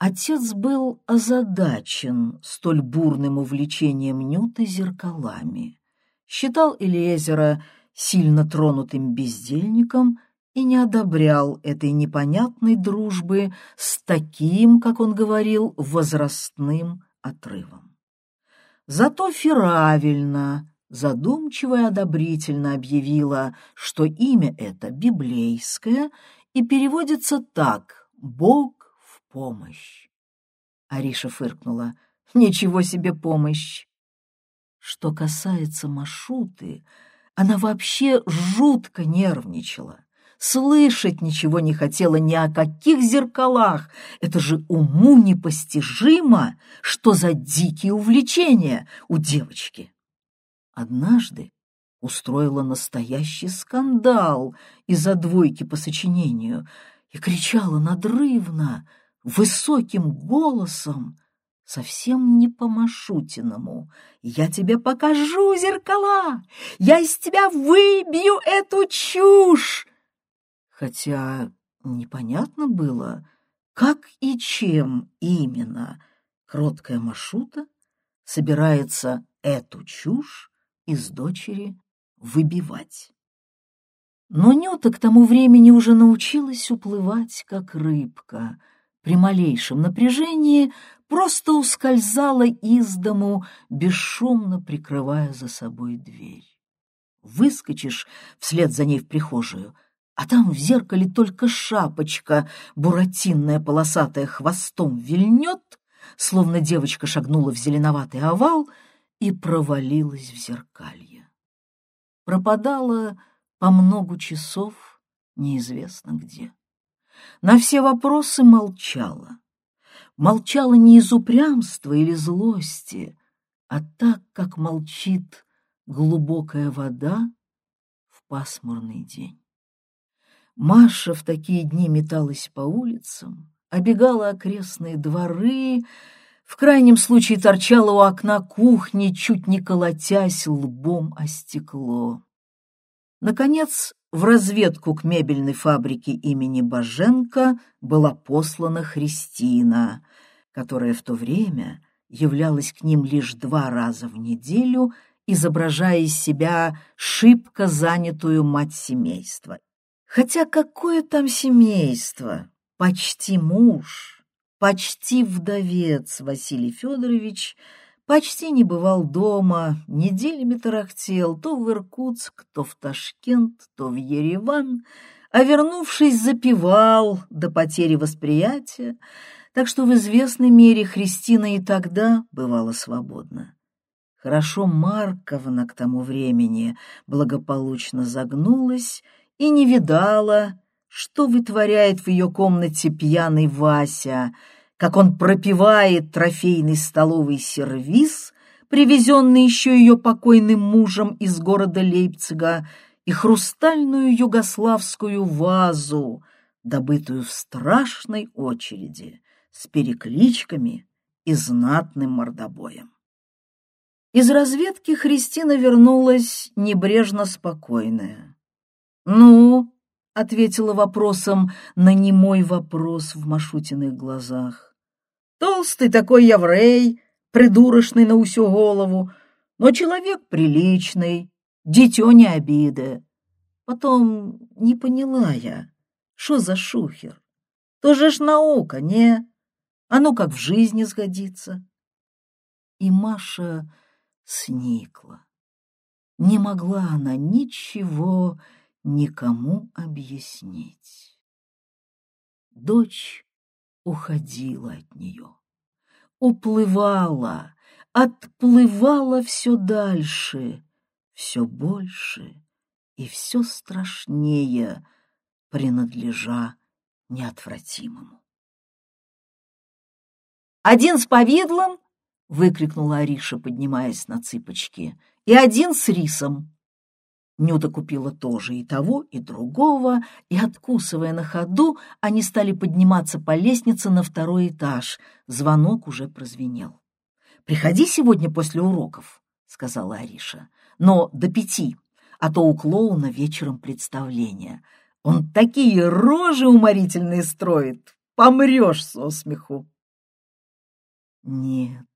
Отец был озадачен столь бурным увлечением Нюты зеркалами. Считал Элиезера сильно тронутым бездельником и не одобрял этой непонятной дружбы с таким, как он говорил, возрастным отрывом. Зато Феравельна задумчиво и одобрительно объявила, что имя это библейское и переводится так «Бог помощь». Ариша фыркнула. «Ничего себе помощь!» Что касается Машуты, она вообще жутко нервничала слышать ничего не хотела ни о каких зеркалах. Это же уму непостижимо, что за дикие увлечения у девочки. Однажды устроила настоящий скандал из-за двойки по сочинению и кричала надрывно, высоким голосом, совсем не по-машутиному. «Я тебе покажу зеркала! Я из тебя выбью эту чушь!» хотя непонятно было, как и чем именно кроткая Машута собирается эту чушь из дочери выбивать. Но Нюта к тому времени уже научилась уплывать, как рыбка. При малейшем напряжении просто ускользала из дому, бесшумно прикрывая за собой дверь. Выскочишь вслед за ней в прихожую — а там в зеркале только шапочка, буратинная полосатая хвостом вильнет, словно девочка шагнула в зеленоватый овал и провалилась в зеркалье. Пропадала по многу часов неизвестно где. На все вопросы молчала. Молчала не из упрямства или злости, а так, как молчит глубокая вода в пасмурный день. Маша в такие дни металась по улицам, обегала окрестные дворы, в крайнем случае торчала у окна кухни, чуть не колотясь лбом о стекло. Наконец, в разведку к мебельной фабрике имени Боженко была послана Христина, которая в то время являлась к ним лишь два раза в неделю, изображая из себя шибко занятую мать семейства. Хотя какое там семейство? Почти муж, почти вдовец Василий Федорович почти не бывал дома, неделями тарахтел то в Иркутск, то в Ташкент, то в Ереван, а вернувшись, запивал до потери восприятия, так что в известной мере Христина и тогда бывала свободна. Хорошо Марковна к тому времени благополучно загнулась и не видала, что вытворяет в ее комнате пьяный Вася, как он пропивает трофейный столовый сервиз, привезенный еще ее покойным мужем из города Лейпцига, и хрустальную югославскую вазу, добытую в страшной очереди, с перекличками и знатным мордобоем. Из разведки Христина вернулась небрежно спокойная. «Ну?» — ответила вопросом на немой вопрос в Машутиных глазах. «Толстый такой еврей, придурочный на усю голову, но человек приличный, дитё не обиды. Потом не поняла я, что за шухер. Тоже ж наука, не? А ну как в жизни сгодится». И Маша сникла. Не могла она ничего никому объяснить. Дочь уходила от нее, уплывала, отплывала все дальше, все больше и все страшнее, принадлежа неотвратимому. «Один с повидлом!» — выкрикнула Ариша, поднимаясь на цыпочки. «И один с рисом!» Нюта купила тоже и того, и другого, и, откусывая на ходу, они стали подниматься по лестнице на второй этаж. Звонок уже прозвенел. «Приходи сегодня после уроков», — сказала Ариша, — «но до пяти, а то у клоуна вечером представление. Он такие рожи уморительные строит, помрешь со смеху». Нет,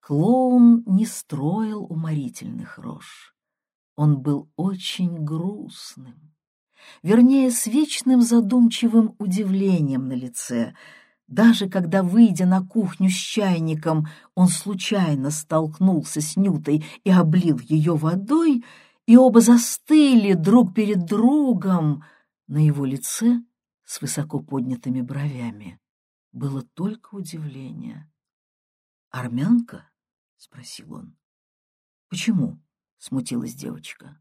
клоун не строил уморительных рож он был очень грустным, вернее, с вечным задумчивым удивлением на лице. Даже когда, выйдя на кухню с чайником, он случайно столкнулся с Нютой и облил ее водой, и оба застыли друг перед другом, на его лице с высоко поднятыми бровями было только удивление. «Армянка?» — спросил он. «Почему?» — смутилась девочка.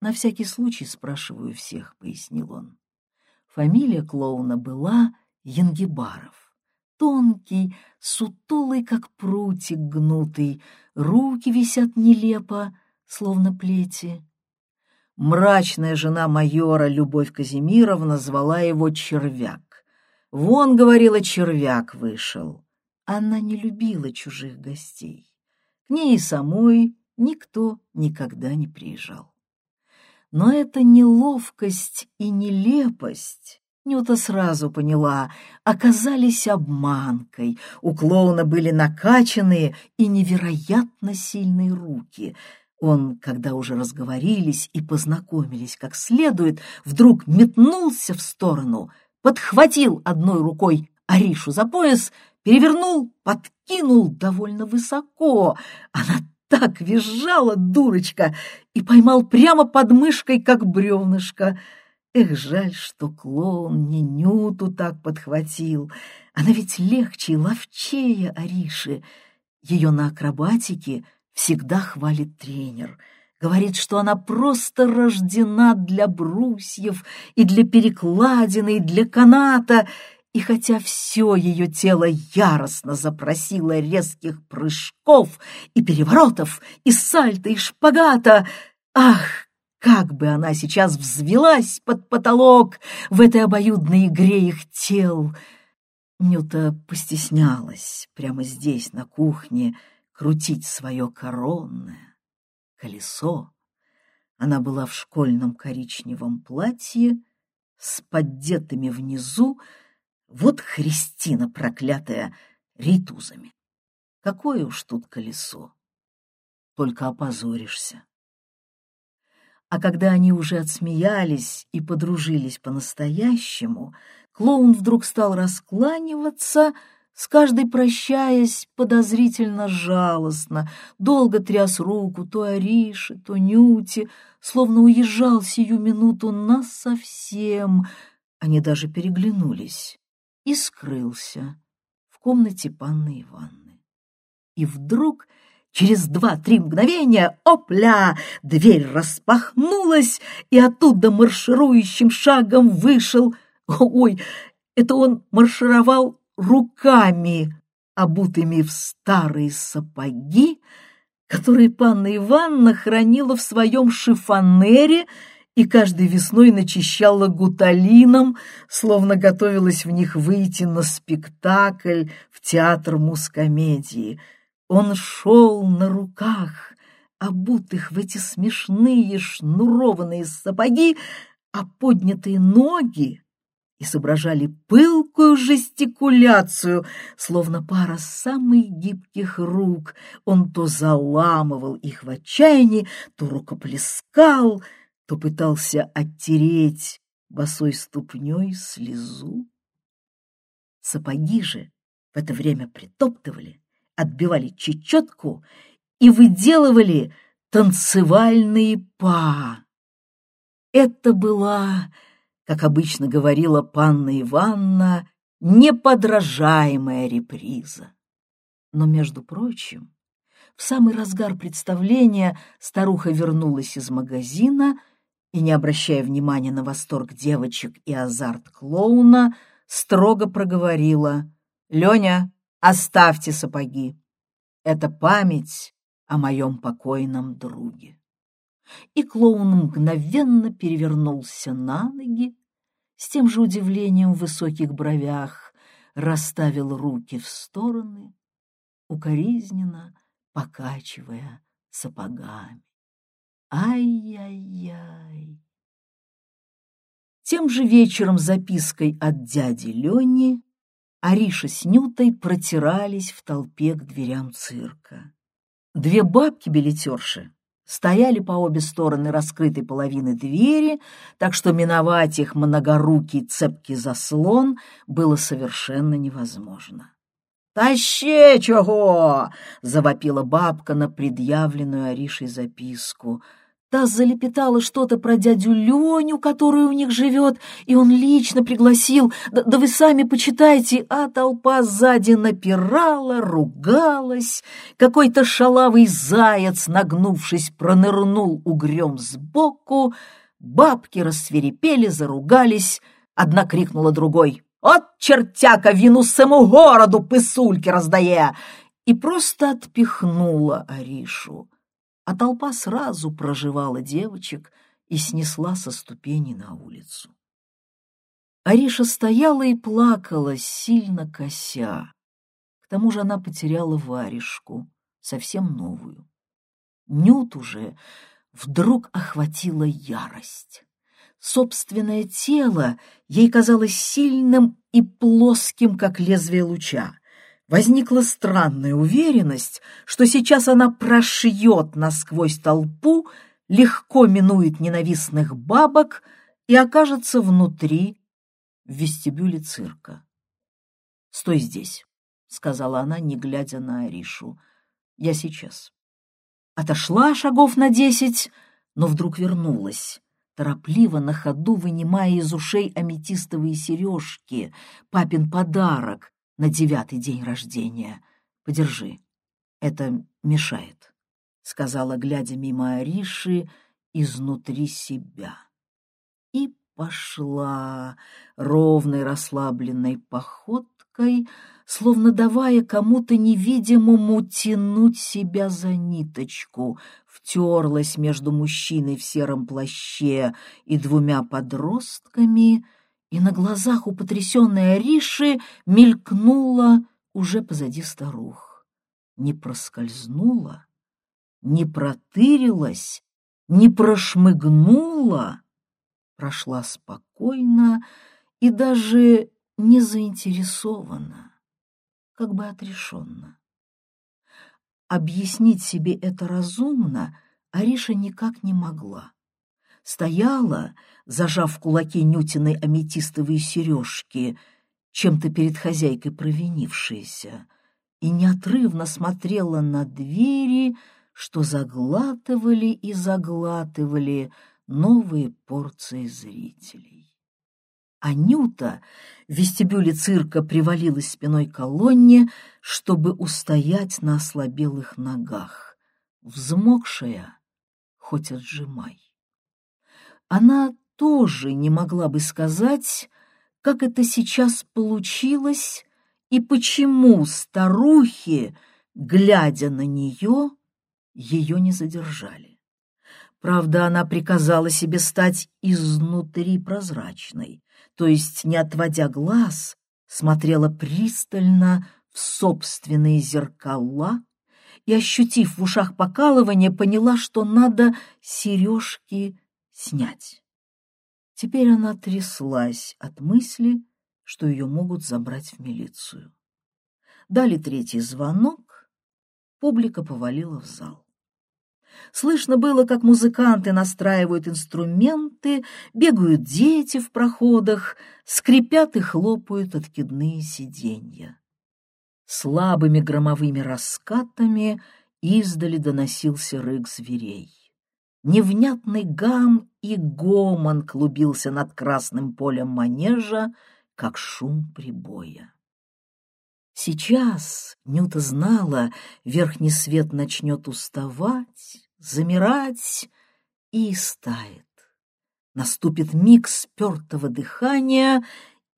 «На всякий случай спрашиваю всех», — пояснил он. Фамилия клоуна была Янгибаров. Тонкий, сутулый, как прутик гнутый, руки висят нелепо, словно плети. Мрачная жена майора Любовь Казимировна звала его Червяк. Вон, говорила, червяк вышел. Она не любила чужих гостей. К ней самой никто никогда не приезжал. Но эта неловкость и нелепость, Нюта сразу поняла, оказались обманкой. У клоуна были накачанные и невероятно сильные руки. Он, когда уже разговорились и познакомились как следует, вдруг метнулся в сторону, подхватил одной рукой Аришу за пояс, перевернул, подкинул довольно высоко. Она так визжала, дурочка, и поймал прямо под мышкой, как бревнышко. Эх, жаль, что клоун не Нюту так подхватил. Она ведь легче и ловчее Ариши. Ее на акробатике всегда хвалит тренер. Говорит, что она просто рождена для брусьев и для перекладины, и для каната, и хотя все ее тело яростно запросило резких прыжков и переворотов, и сальта, и шпагата, ах, как бы она сейчас взвелась под потолок в этой обоюдной игре их тел! Нюта постеснялась прямо здесь, на кухне, крутить свое коронное колесо. Она была в школьном коричневом платье с поддетыми внизу, вот Христина проклятая, ритузами. Какое уж тут колесо, только опозоришься. А когда они уже отсмеялись и подружились по-настоящему, клоун вдруг стал раскланиваться — с каждой прощаясь подозрительно жалостно, долго тряс руку то Арише, то Нюте, словно уезжал сию минуту насовсем. Они даже переглянулись и скрылся в комнате панны Ивановны. И вдруг Через два-три мгновения, опля, дверь распахнулась, и оттуда марширующим шагом вышел... Ой, это он маршировал руками, обутыми в старые сапоги, которые панна Ивановна хранила в своем шифонере и каждой весной начищала гуталином, словно готовилась в них выйти на спектакль в театр мускомедии. Он шел на руках, обутых в эти смешные шнурованные сапоги, а поднятые ноги изображали пылкую жестикуляцию, словно пара самых гибких рук. Он то заламывал их в отчаянии, то рукоплескал, то пытался оттереть босой ступней слезу. Сапоги же в это время притоптывали, отбивали чечетку и выделывали танцевальные па. Это была как обычно говорила панна Ивановна, неподражаемая реприза. Но, между прочим, в самый разгар представления старуха вернулась из магазина и, не обращая внимания на восторг девочек и азарт клоуна, строго проговорила «Леня, оставьте сапоги. Это память о моем покойном друге». И клоун мгновенно перевернулся на ноги, с тем же удивлением в высоких бровях расставил руки в стороны, укоризненно покачивая сапогами. Ай-яй-яй! Тем же вечером запиской от дяди Лени Ариша с Нютой протирались в толпе к дверям цирка. Две бабки-билетерши стояли по обе стороны раскрытой половины двери, так что миновать их многорукий цепкий заслон было совершенно невозможно. «Тащи чего!» — завопила бабка на предъявленную Аришей записку — Та залепетала что-то про дядю Леню, который у них живет, и он лично пригласил. Да, да вы сами почитайте, а толпа сзади напирала, ругалась. Какой-то шалавый заяц, нагнувшись, пронырнул угрем сбоку. Бабки рассверепели, заругались. Одна крикнула другой. «От чертяка вину саму городу пысульки раздае!» И просто отпихнула Аришу а толпа сразу проживала девочек и снесла со ступеней на улицу. Ариша стояла и плакала, сильно кося. К тому же она потеряла варежку, совсем новую. Нют уже вдруг охватила ярость. Собственное тело ей казалось сильным и плоским, как лезвие луча возникла странная уверенность, что сейчас она прошьет насквозь толпу, легко минует ненавистных бабок и окажется внутри, в вестибюле цирка. «Стой здесь», — сказала она, не глядя на Аришу. «Я сейчас». Отошла шагов на десять, но вдруг вернулась, торопливо на ходу вынимая из ушей аметистовые сережки, папин подарок, на девятый день рождения. Подержи, это мешает. — сказала, глядя мимо Ариши, изнутри себя. И пошла ровной расслабленной походкой, словно давая кому-то невидимому тянуть себя за ниточку, втерлась между мужчиной в сером плаще и двумя подростками, и на глазах у потрясенной Ариши мелькнула уже позади старух. Не проскользнула, не протырилась, не прошмыгнула, прошла спокойно и даже не заинтересованно, как бы отрешенно. Объяснить себе это разумно Ариша никак не могла. Стояла, зажав в кулаке Нютиной аметистовые сережки, чем-то перед хозяйкой провинившаяся, и неотрывно смотрела на двери, что заглатывали и заглатывали новые порции зрителей. Анюта в вестибюле цирка привалилась спиной к колонне, чтобы устоять на ослабелых ногах, взмокшая, хоть отжимай. Она тоже не могла бы сказать, как это сейчас получилось и почему старухи, глядя на нее, ее не задержали. Правда, она приказала себе стать изнутри прозрачной, то есть, не отводя глаз, смотрела пристально в собственные зеркала и, ощутив в ушах покалывание, поняла, что надо сережки снять. Теперь она тряслась от мысли, что ее могут забрать в милицию. Дали третий звонок, публика повалила в зал. Слышно было, как музыканты настраивают инструменты, бегают дети в проходах, скрипят и хлопают откидные сиденья. Слабыми громовыми раскатами издали доносился рык зверей. Невнятный гам и гомон клубился над красным полем манежа, как шум прибоя. Сейчас Нюта знала, верхний свет начнет уставать, замирать и стает. Наступит миг спертого дыхания,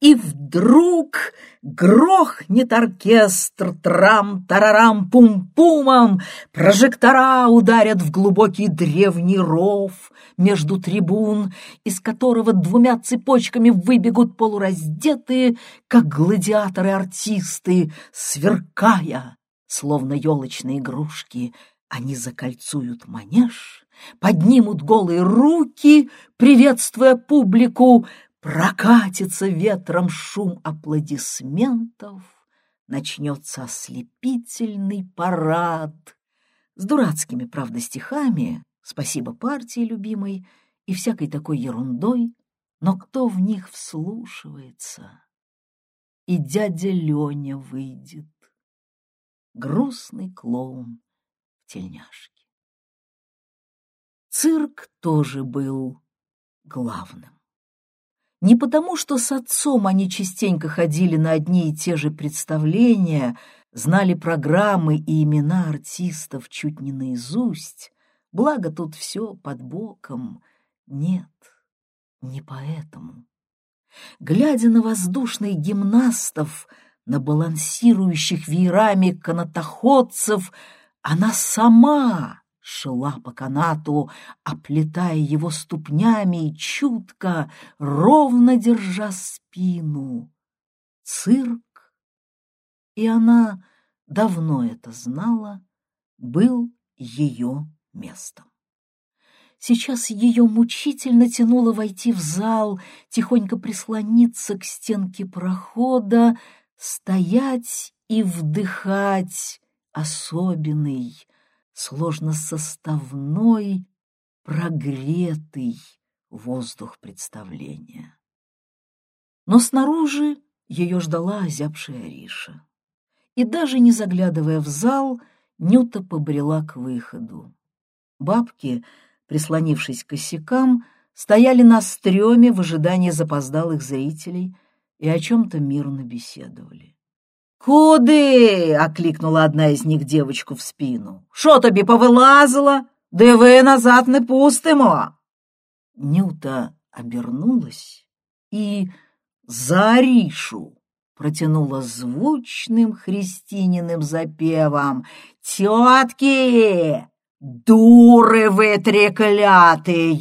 и вдруг грохнет оркестр трам-тарарам-пум-пумом, прожектора ударят в глубокий древний ров между трибун, из которого двумя цепочками выбегут полураздетые, как гладиаторы-артисты, сверкая, словно елочные игрушки, они закольцуют манеж, поднимут голые руки, приветствуя публику, прокатится ветром шум аплодисментов, начнется ослепительный парад с дурацкими, правда, стихами, спасибо партии любимой и всякой такой ерундой, но кто в них вслушивается? И дядя Леня выйдет, грустный клоун тельняшки. Цирк тоже был главным. Не потому, что с отцом они частенько ходили на одни и те же представления, знали программы и имена артистов чуть не наизусть, благо тут все под боком. Нет, не поэтому. Глядя на воздушных гимнастов, на балансирующих веерами канатоходцев, она сама шла по канату, оплетая его ступнями и чутко, ровно держа спину. Цирк, и она давно это знала, был ее местом. Сейчас ее мучительно тянуло войти в зал, тихонько прислониться к стенке прохода, стоять и вдыхать особенный, сложносоставной, прогретый воздух представления. Но снаружи ее ждала озябшая Ариша. И даже не заглядывая в зал, Нюта побрела к выходу. Бабки, прислонившись к косякам, стояли на стреме в ожидании запоздалых зрителей и о чем-то мирно беседовали. Куди? окликнула одна из них девочку в спину. Що тобі повилазило? Диви назад не пустимо. Нюта обернулась и за Аришу протянула звучным христининым запевом «Тетки, дуры вы треклятые!»